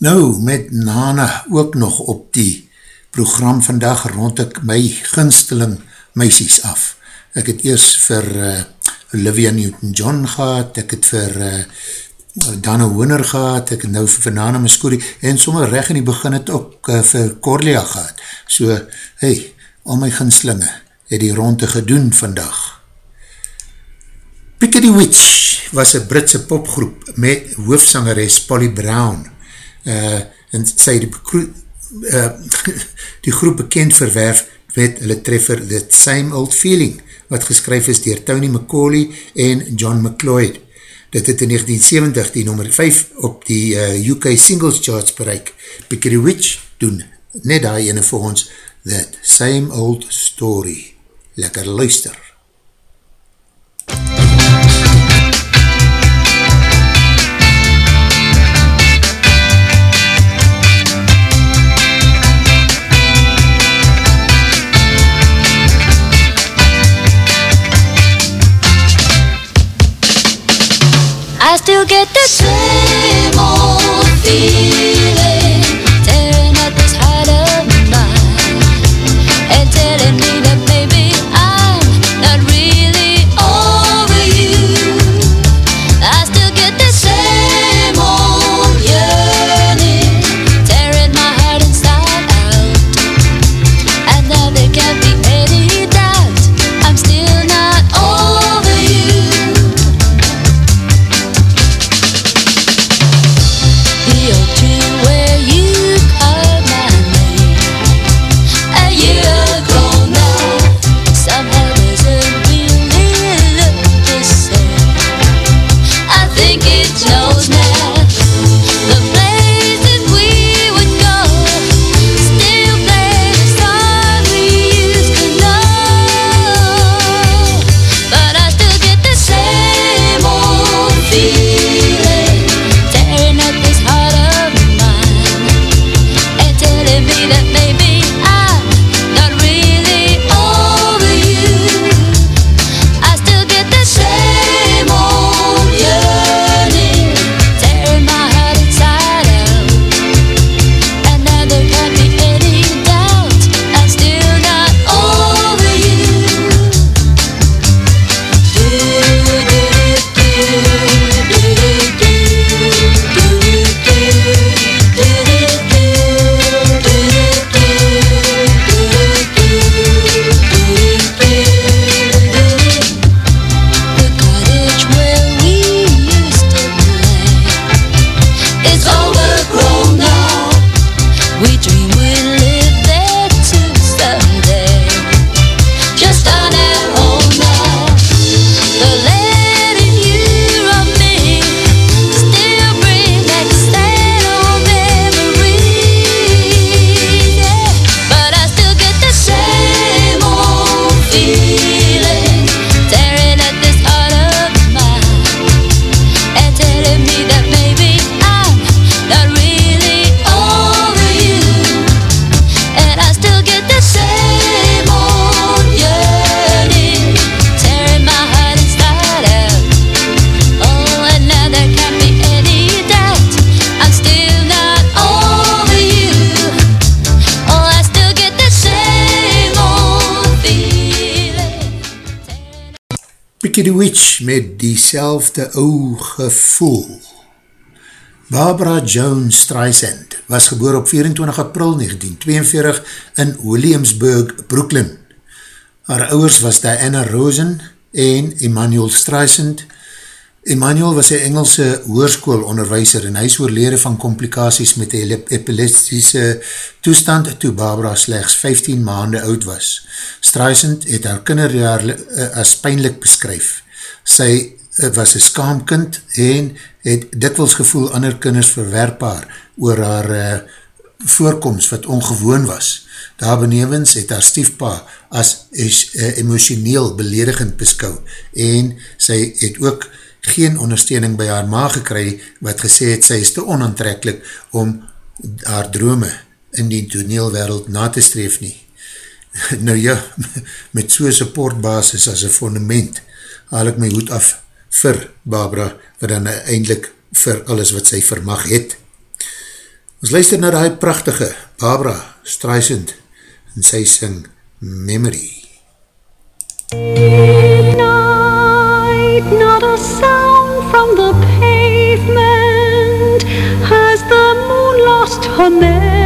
Nou, met Nana ook nog op die program vandag rond ek my gunsteling meisies af. Ek het eers vir uh, Olivia Newton-John gehad, ek het vir uh, Dana Hooner gehad, ek het nou vir Nana Muscuri, en sommer recht in die begin het ook uh, vir Corlia gehad. So, hey, al my gunstelinge het die ronde gedoen vandag. Pickety Witch was een Britse popgroep met hoofdsangeres Polly Brown, uh, en sy die, uh, die groep bekend verwerf met hulle treffer The Same Old Feeling, wat geskryf is dier Tony McCauley en John McLeod. Dit het in 1970 die nummer 5 op die uh, UK Singles Charts bereik. Pickety Witch doen net daar ene vir ons That Same Old Story. Lekker luister. I still met diezelfde ou gevoel. Barbara Joan Streisand was geboor op 24 april 1942 in Williamsburg, Brooklyn. Haar ouwers was Diana Rosen en Emmanuel Streisand. Emmanuel was een Engelse hoerskoolonderwijzer en hy is oorlede van complicaties met die epileptische toestand toe Barbara slechts 15 maande oud was. Streisand het haar kinderjaar uh, as pijnlik beskryf. Sy uh, was een skaamkind en het dikwels gevoel ander kinders verwerpaar oor haar uh, voorkomst wat ongewoon was. Daar benevens het haar stiefpa as is, uh, emotioneel beledigend beskou en sy het ook geen ondersteuning by haar ma gekry wat gesê het sy is te onaantrekkelijk om haar drome in die toneelwereld na te streef nie. Nou ja, met so'n supportbasis as een fundament haal ek my hoed af vir Barbara, wat dan eindelijk vir alles wat sy vermag het. Ons luister na die prachtige Barbara Streisand en sy sing Memory. night, not a sound from the pavement. Has the moon lost her memory?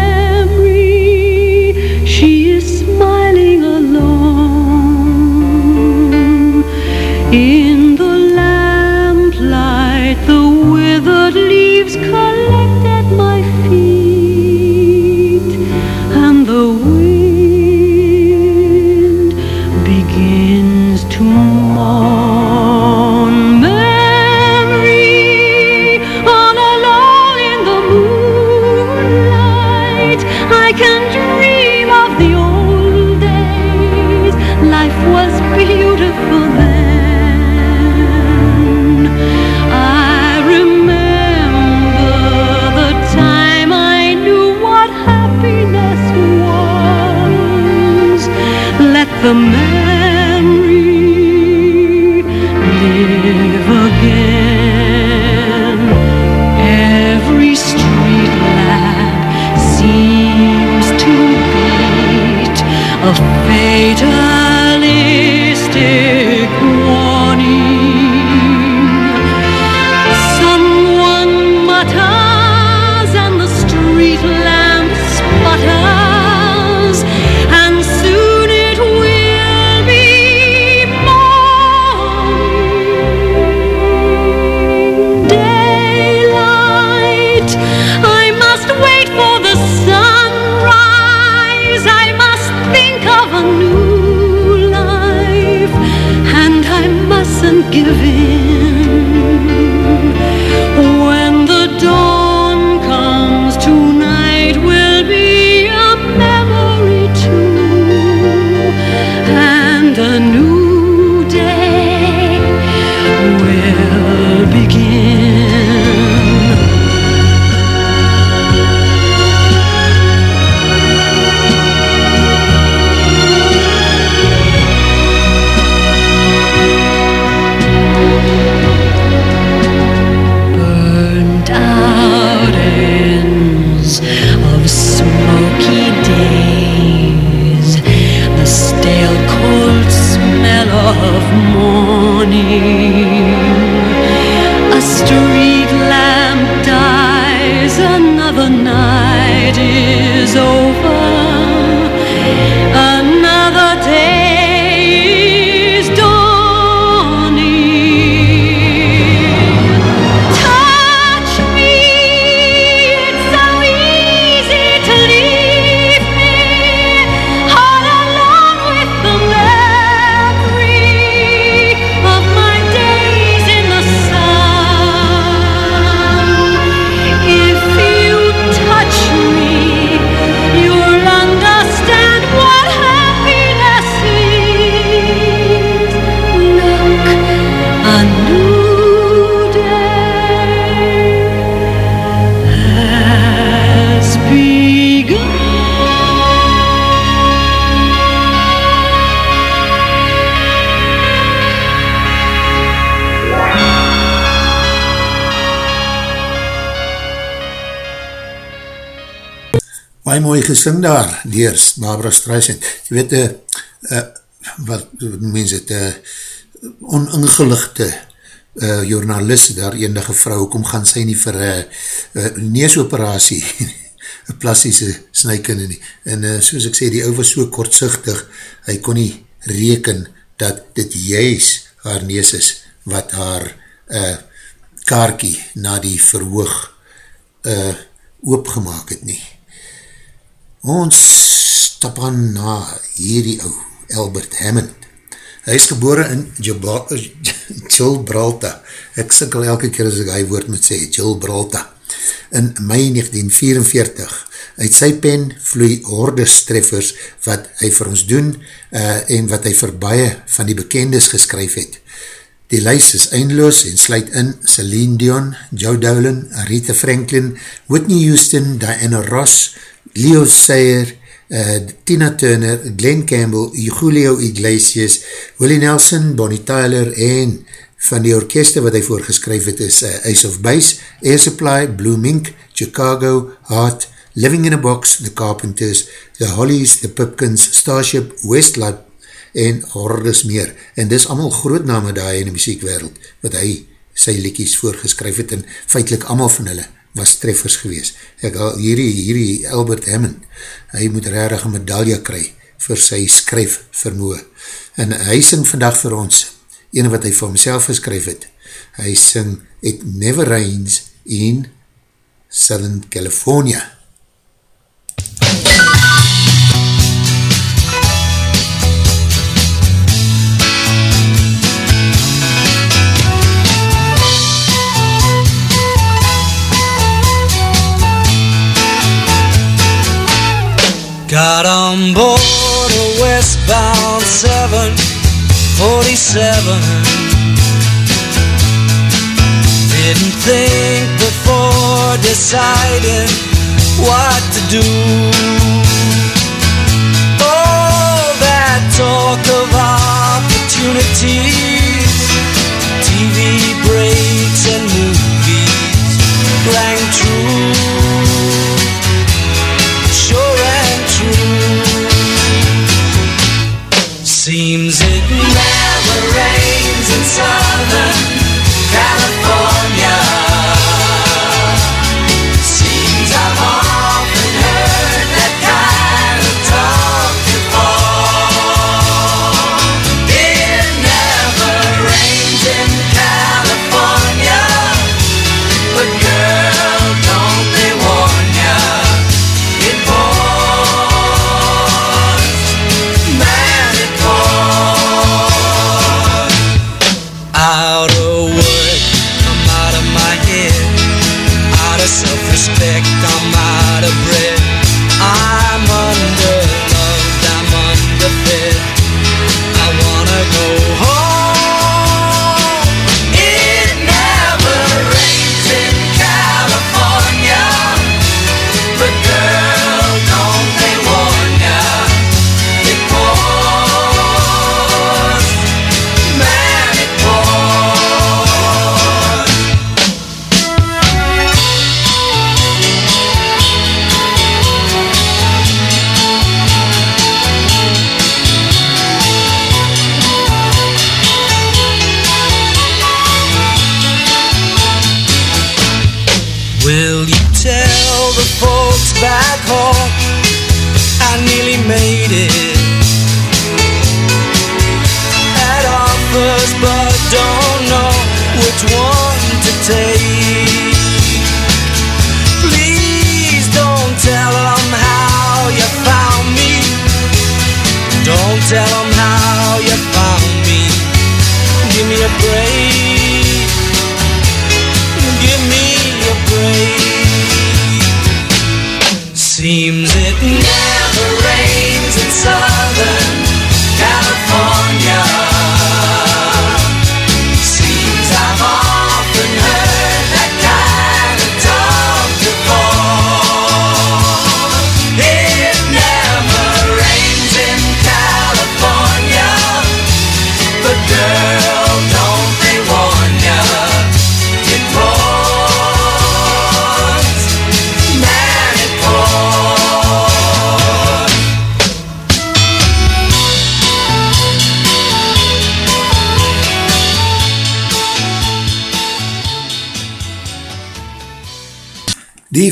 Gesing daar, deers Barbara Streisand. Jy weet, uh, uh, wat mens het, uh, oningeligte uh, journalist daar enige vrou, kom gaan sy nie vir uh, uh, neesoperatie, plastische snijkinde nie. En uh, soos ek sê, die ou was so kortzichtig, hy kon nie reken dat dit juist haar nees is, wat haar uh, kaarkie na die verhoog uh, oopgemaak het nie. Ons stap aan na hierdie ou, Albert Hammond. Hy is gebore in Gibraltar, Gibraltar. Ek sikkel elke keer as ek hy woord moet sê, Gibraltar. In mei 1944. Uit sy pen vloei hordestreffers wat hy vir ons doen uh, en wat hy vir baie van die bekendes geskryf het. Die lys is eindeloos en sluit in Celine Dion, Joe Dolan, Rita Franklin, Whitney Houston, Diana Ross, Leo Sayer, uh, Tina Turner, Glenn Campbell, Julio Iglesias, Willie Nelson, Bonnie Tyler en van die orkeste wat hy voorgeskryf het is uh, Ace of Base, Air Supply, Blue Mink, Chicago, Heart, Living in a Box, The Carpenters, The Hollies, The Pipkins, Starship, Westlight en hordes meer. En dis allemaal groot name daar in die muziekwereld, wat hy sy liekies voorgeskryf het en feitlik allemaal van hulle was treffers gewees. Ek al, hierdie, hierdie Albert Hammond, hy moet rarig een medaille kry vir sy skryf vermoe. En hy sing vandag vir ons, ene wat hy vir homself geskryf het. Hy sing It Never Rains in Southern California. Got on board a westbound 747 Didn't think before deciding what to do All that talk of opportunities TV breaks and movies rang true. Seems it never rains in Southern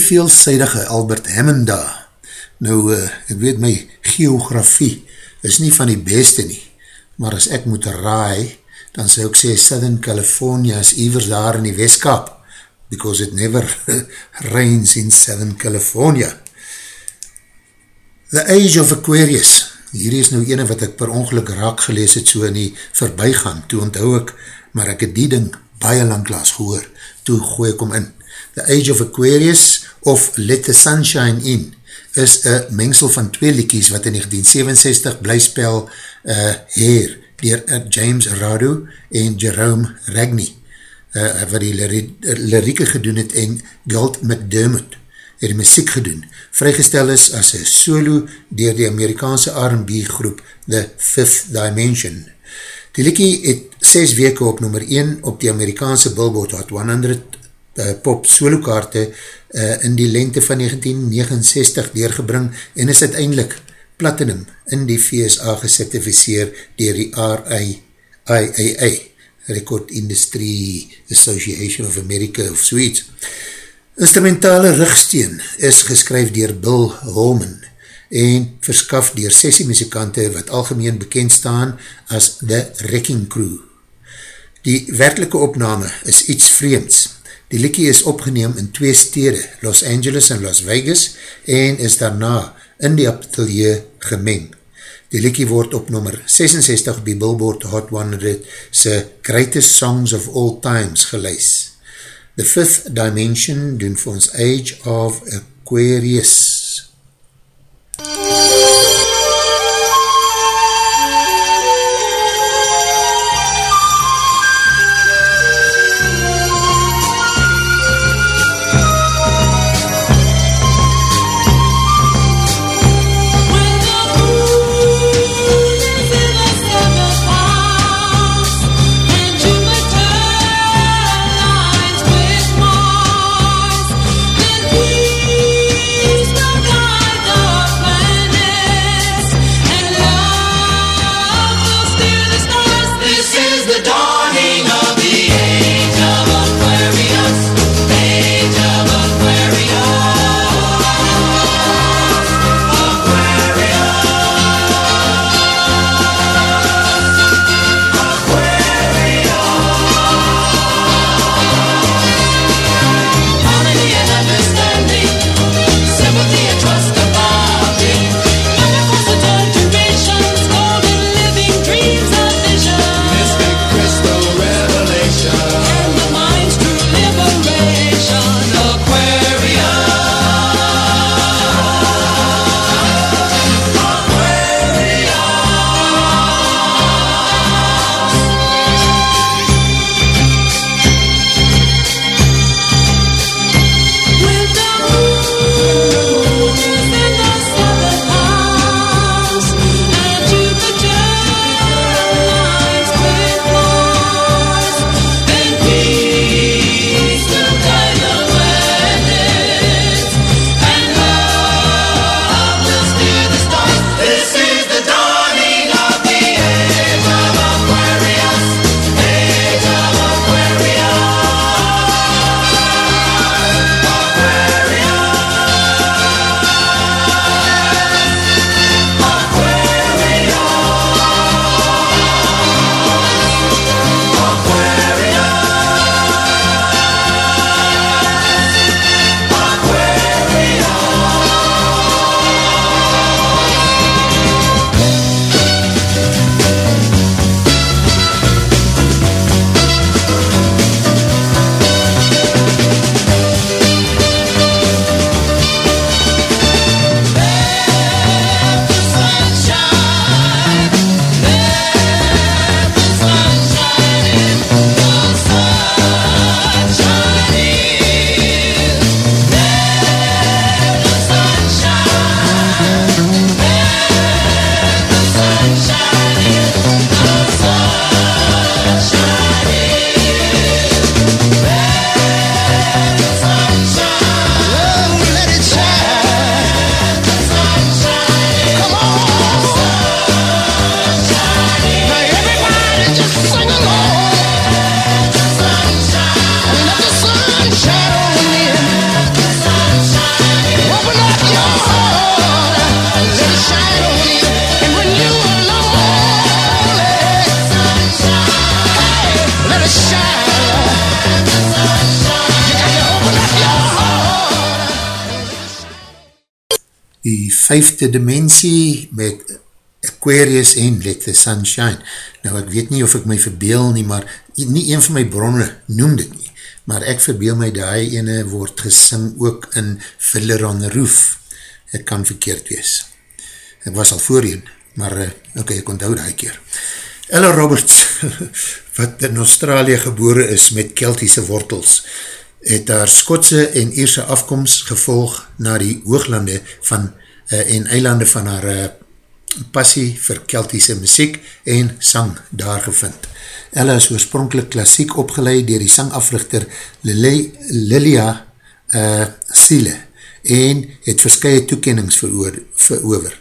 veelzijdige Albert Hammond daar. Nou, uh, ek weet my geografie is nie van die beste nie, maar as ek moet raai, dan sal ek sê Southern California is evers daar in die Westkap, because it never rains in Southern California. The Age of Aquarius, hier is nou ene wat ek per ongeluk raak gelees het so in die verbygaan, toe onthou ek, maar ek het die ding baie lang laas gehoor, toe gooi ek om in. The Age of Aquarius of Let the Sunshine In is een mengsel van twee liekies wat in 1967 blyspel uh, Hair dier uh, James Rado en Jerome Ragney uh, wat die lirieke gedoen het en Galt McDermott het die muziek gedoen. Vrygestel is as een solo dier die Amerikaanse R&B groep The Fifth Dimension. Die liekie het 6 weke op nummer 1 op die Amerikaanse Billboard Hot 100 uh, pop solokaarte uh, in die lengte van 1969 deurgebring en is uiteindelik platinum in die VSA gesertificeer dier die RIAA, Record Industry Association of America of zoiets. Instrumentale rugsteen is geskryf dier Bill Holman en verskaf dier sessiemuzikante wat algemeen bekend staan as The Wrecking Crew. Die werkelike opname is iets vreemds. Die liekie is opgeneem in twee stede, Los Angeles en Las Vegas, en is daarna in die atelier gemeng. Die liekie word op nummer 66 op die Billboard Hot 100 se Greatest Songs of All Times geluis. The Fifth Dimension doen vir ons Age of Aquarius. This vijfde dimensie met Aquarius en Let the Sunshine. Nou ek weet nie of ek my verbeel nie, maar nie een van my bronne noem dit nie, maar ek verbeel my die ene word gesing ook in Fiddler on the Roof. Het kan verkeerd wees. Ek was al voorheen, maar uh, ok, ek onthou die keer. Ella Roberts, wat in Australië gebore is met Keltiese wortels, het haar Skotse en Ierse afkomst gevolg na die hooglande van, uh, en eilande van haar uh, passie vir Keltiese muziek en sang daar gevind. Ella is oorspronkelijk klassiek opgeleid dier die sangafrichter Lili, Lilia uh, Siele en het verskye toekennings veroor, verover.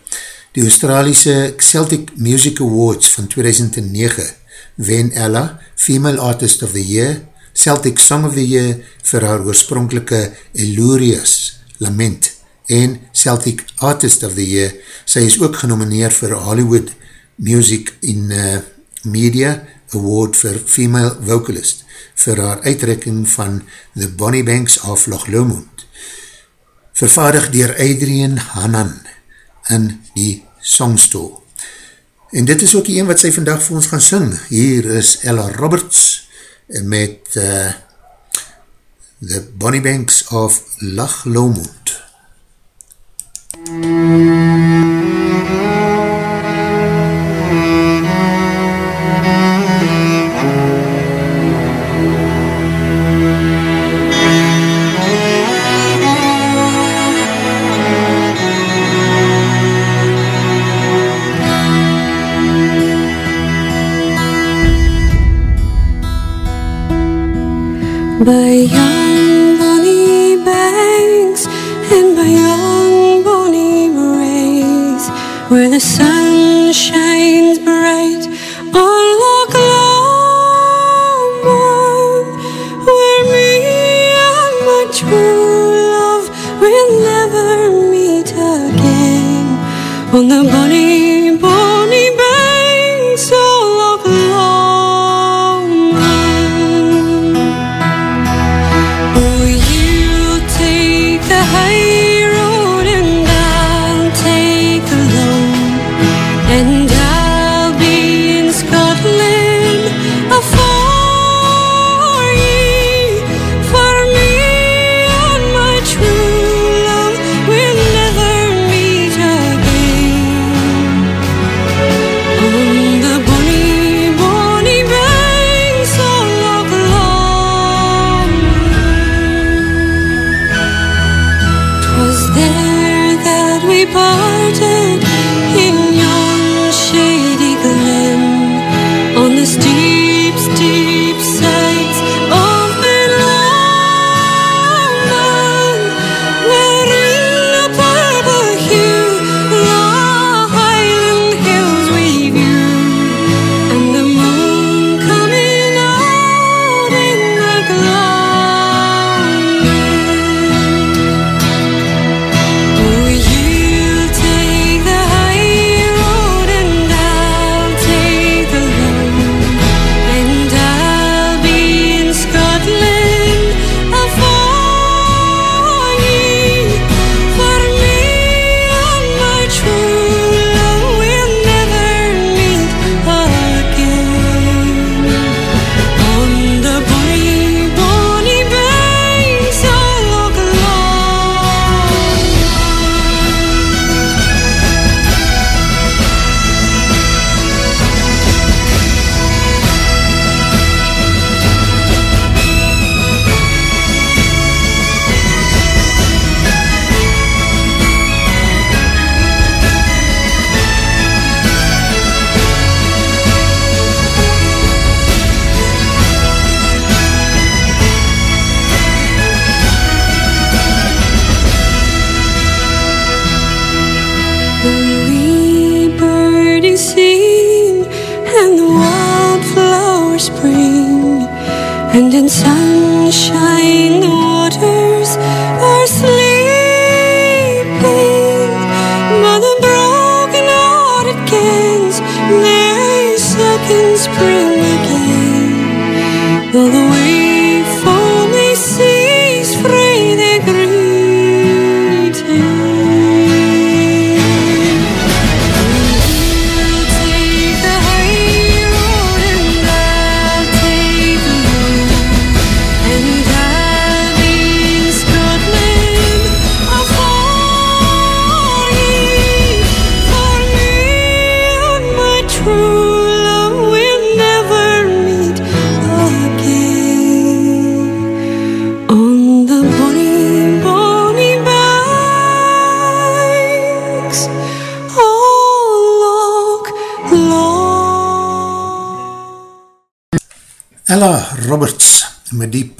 Die Australiese Celtic Music Awards van 2009 wen Ella Female Artist of the Year, Celtic Song of the Year vir haar oorspronkelike Elurias Lament en Celtic Artist of the Year. Sy is ook genomineer vir Hollywood Music in uh, Media Award vir Female Vocalist vir haar uitrekking van The Bonnie Banks of Loch Lomond vervaardig dier Adrian Hanan in die Songstol. En dit is ook die een wat sy vandag vir ons gaan sing. Hier is Ella Roberts met uh, The Bonnie Banks of Loch Lomond. MUZIEK by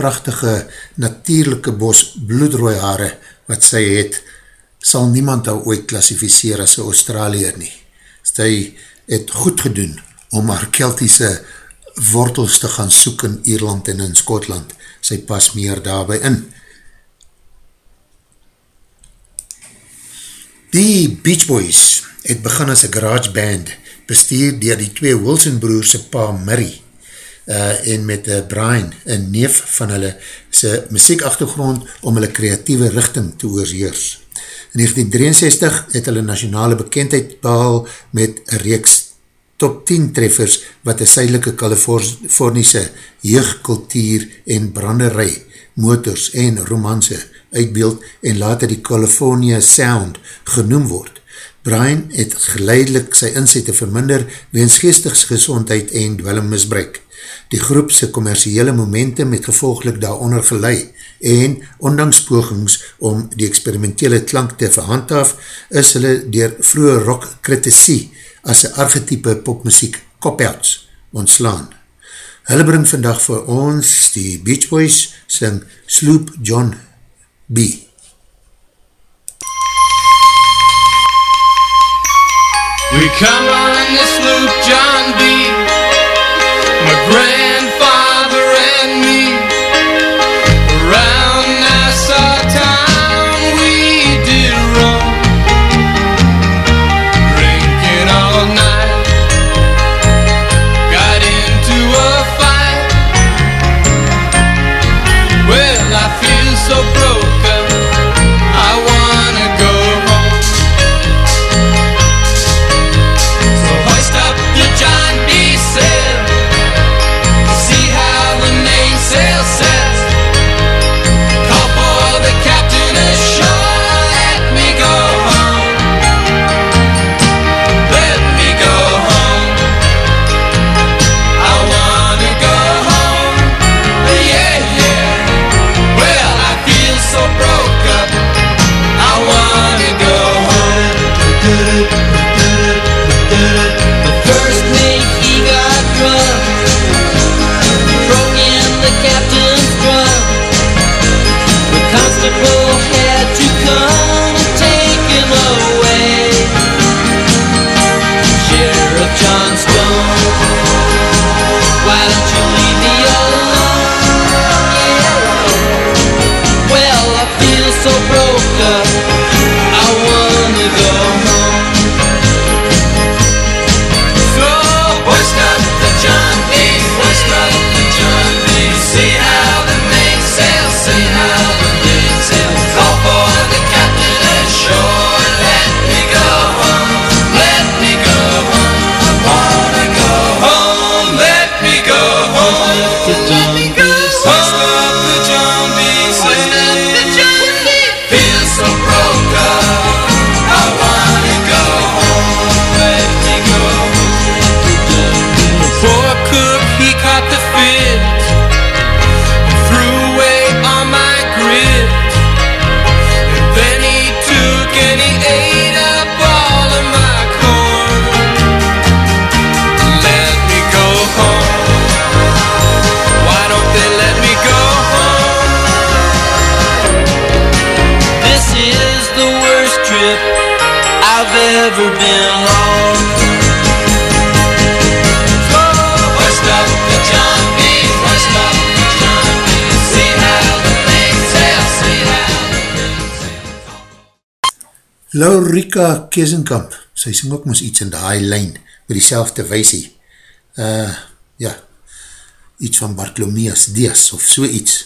prachtige natuurlijke bos bloedrooi hare wat sy het, sal niemand haar ooit klassificeer as een Australier nie. Sy het goed gedoen om haar keltiese wortels te gaan soek in Ierland en in Skotland. Sy pas meer daarby in. Die Beach Boys het begin as een garage band, bestuur dier die twee Wilson broers pa Murray uh, en met uh, Brian, een neef van hulle, sy muziekachtergrond om hulle kreatieve richting te oorheers. In 1963 het hulle nationale bekendheid behal met een reeks top 10 treffers wat die suidelike Californiese jeugkultuur en branderij, motors en romanse uitbeeld en later die California Sound genoem word. Brian het geleidelik sy inzette verminder weens geestigsgezondheid en dwellingmisbruik. Die groepse commerciële momentum het gevolglik daaronder gelei en ondanks pogings om die experimentele klank te verhandhaaf is hulle dier vroege rock kritisie as een archetype popmusiek cop-outs ontslaan. Hulle bring vandag vir ons die Beach Boys sing Sloop John B. We come on this loop, John B. My grandfather love Laurika Kesenkamp, sy sing ook moes iets in die lijn, met die selfde weisie. Uh, ja, iets van Bartholomeus Dias, of so iets.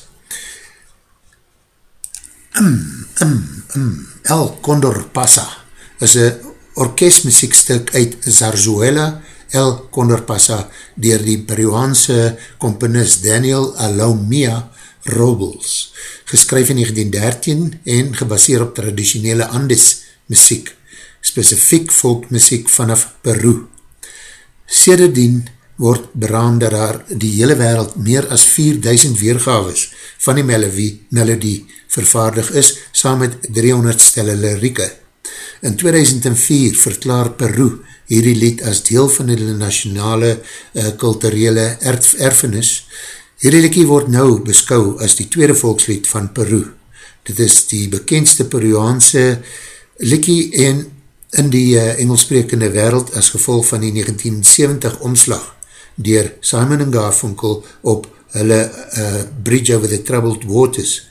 Mm, mm, mm. El Condor Passa is een orkestmuziekstuk uit Zarzuela, El Condor Passa, dier die Peruaanse komponist Daniel Alaumia Robles, geskryf in 1913 en gebaseer op traditionele Andes muziek, specifiek volkmuziek vanaf Peru. Sederdien word beraam dat daar die hele wereld meer as 4000 weergaves van die melodie, melodie vervaardig is, saam met 300 stelle lirieke. In 2004 verklaar Peru hierdie lied as deel van die nationale uh, kulturele erf, erfenis. Hierdie liedje word nou beskou as die tweede volkslied van Peru. Dit is die bekendste Peruaanse liedje en in die uh, Engelssprekende wereld as gevolg van die 1970 omslag dier Simon en Garfunkel op hulle uh, Bridge Over the Troubled Waters.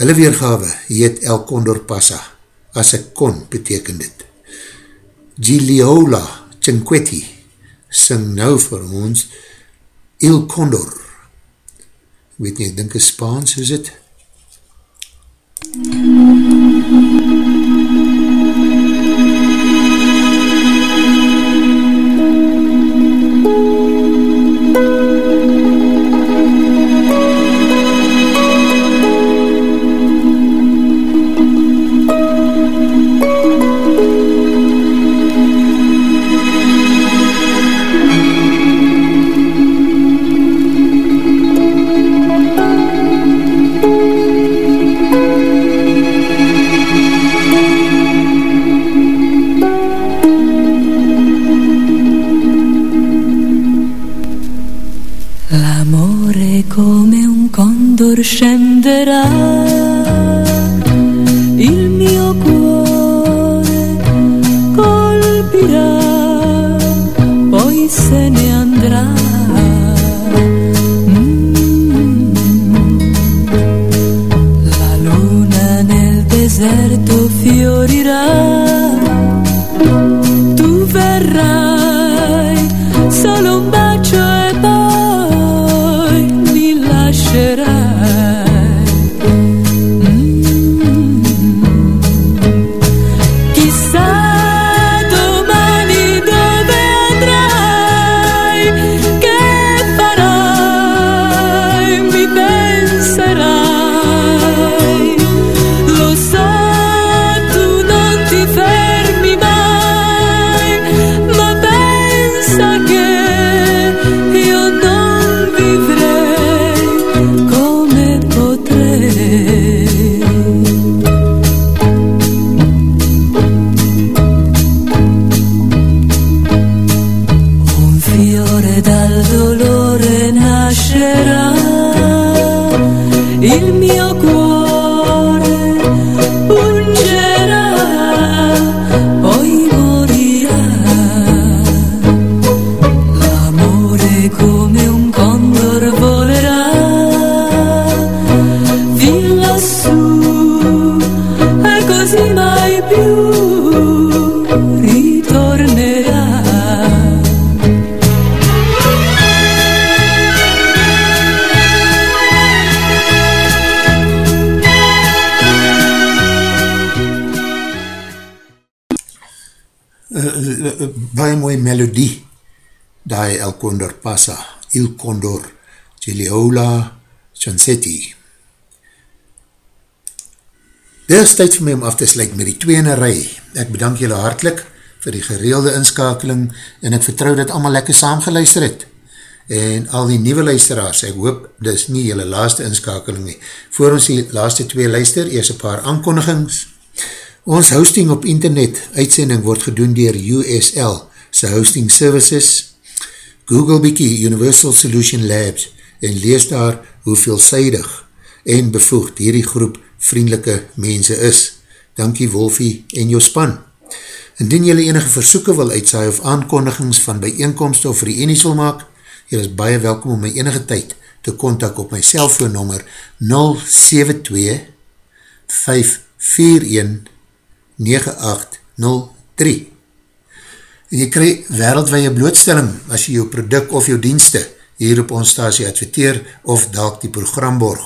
Hulle weergawe heet El Condor Passa. As ek kon, beteken dit. Giliola Cinquetti sing nou vir ons Il Condor. Ek weet nie, ek dink is Spaans, is het? L'amore scenderà, il mio cuore colpirà, poi se ne andrà. Mm. La luna nel deserto fiorirà, Passa, Il Condor, Giliola Chancetti. Dit is tyd vir my om af te sluit met die twee in een rij. Ek bedank julle hartlik vir die gereelde inskakeling en ek vertrouw dat allemaal lekker saamgeluister het. En al die nieuwe luisteraars, ek hoop, dit is nie julle laaste inskakeling nie. Voor ons die laaste twee luister, eers een paar aankondigings. Ons hosting op internet uitsending word gedoen dier USL, sy hosting services, Google Biki Universal Solution Labs en lees daar hoe veelzijdig en bevoegd hierdie groep vriendelike mense is. Dankie Wolfie en jou span. Indien jylle enige versoeken wil uitsaai of aankondigings van bijeenkomst of reenies wil maak, jylle is baie welkom om my enige tyd te kontak op my cellfoonnummer 072 541 9803 en jy krij wereldwee blootstelling as jy jou product of jou dienste hier op ons stasie adverteer of dalk die program borg.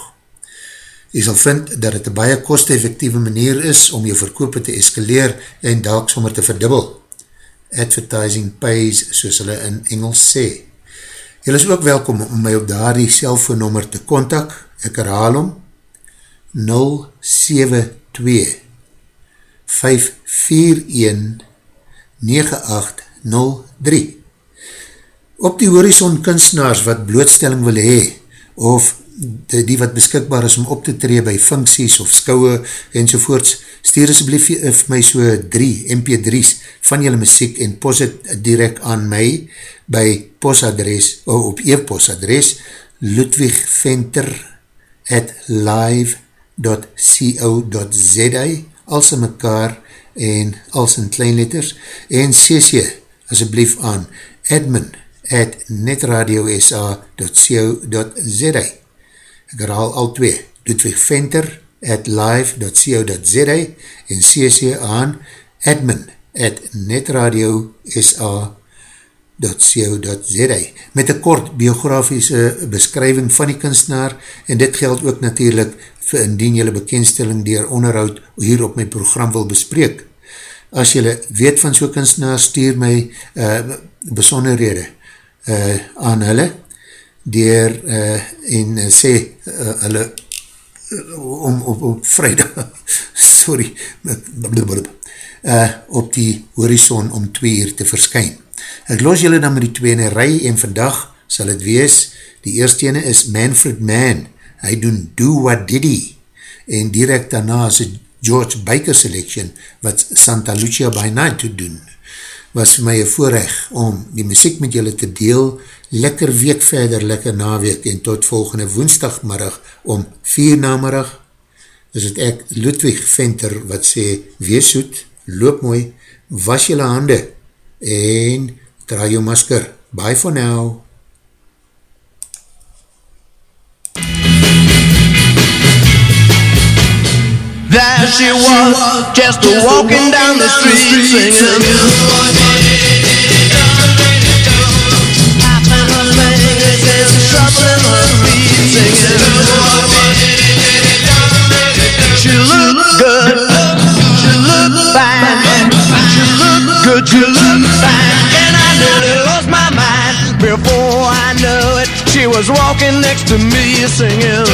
Jy sal vind dat het een baie kost-effectieve manier is om jou verkoop te eskaleer en dalk sommer te verdubbel. Advertising pays, soos hulle in Engels sê. Jy is ook welkom om my op daar die cellfoonnummer te kontak. Ek herhaal om 072 541 9803 Op die horizon kunstenaars wat blootstelling wil hee of die, wat beskikbaar is om op te tree by funksies of skouwe enzovoorts, stuur asblief vir my so 3 MP3's van julle muziek en pos het direct aan my by posadres, oh, op e-posadres Ludwig Venter at live.co.za als in mekaar en als in kleinletters en cc asblief aan admin at netradiosa.co.za Ek herhaal al twee, Ludwig Venter at live.co.za en cc aan admin at netradio.sa.co.za met een kort biografiese beskrywing van die kunstenaar en dit geld ook natuurlijk vir indien jylle bekendstelling dier onderhoud hier op my program wil bespreek. As jylle weet van so'n kunstenaar, stuur my uh, besonderhede uh, aan hulle dier uh, en uh, sê uh, hulle uh, om op, op vrijdag sorry uh, op die horizon om twee uur te verskyn. Ek los julle dan met die twee in rij en vandag sal het wees, die eerste ene is Manfred Mann, hy doen Do What Did He en direct daarna is George Baker Selection wat Santa Lucia by Night te doen was vir my een voorrecht om die muziek met julle te deel, lekker week verder, lekker naweek en tot volgende woensdagmiddag om vier namerig, is het ek Ludwig Venter wat sê, wees soet, loop mooi, was julle hande en draai jou masker. Bye for now. There she was, just walking down the street singing. Tapping her legs and shuffling her feet singing. She looked good, she looked fine, she looked good, she looked fine, and I nearly lost my mind. Before I knew it, she was walking next to me singing.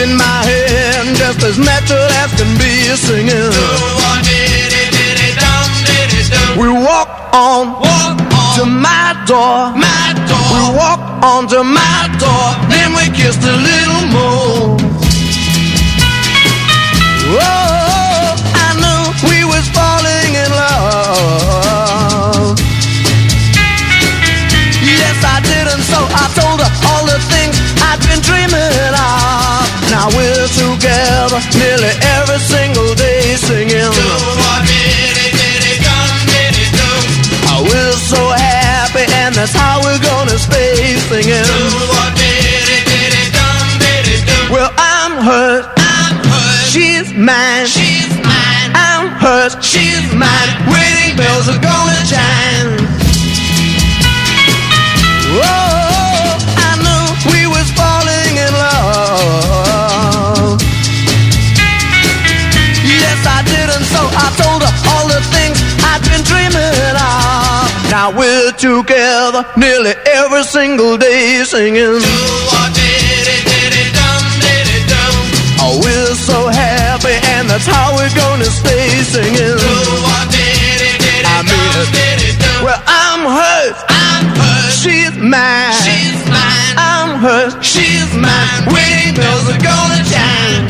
Holding my hand just as natural as can be singing. We walk on, walk on to my door. We walk on to my door. Then we kissed a little more. Oh, I knew we was falling in love. Yes, I did, and so I told her all the things I'd been dreaming of. Now we're together nearly every single day singing. Oh, we're so happy, and that's how we're gonna stay singing. Well, I'm hers. She's mine. She's mine. I'm hers. She's mine. Wedding bells are gonna chime. Oh, I'd been dreaming of. Now we're together nearly every single day singing. Oh, we're so happy, and that's how we're gonna stay singing. I mean, well, I'm hers. I'm hers. She's mine. She's mine. I'm hers. She's mine. Wedding bells are gonna chime.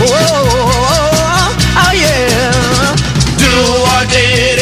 Oh, oh, oh, yeah. Do what did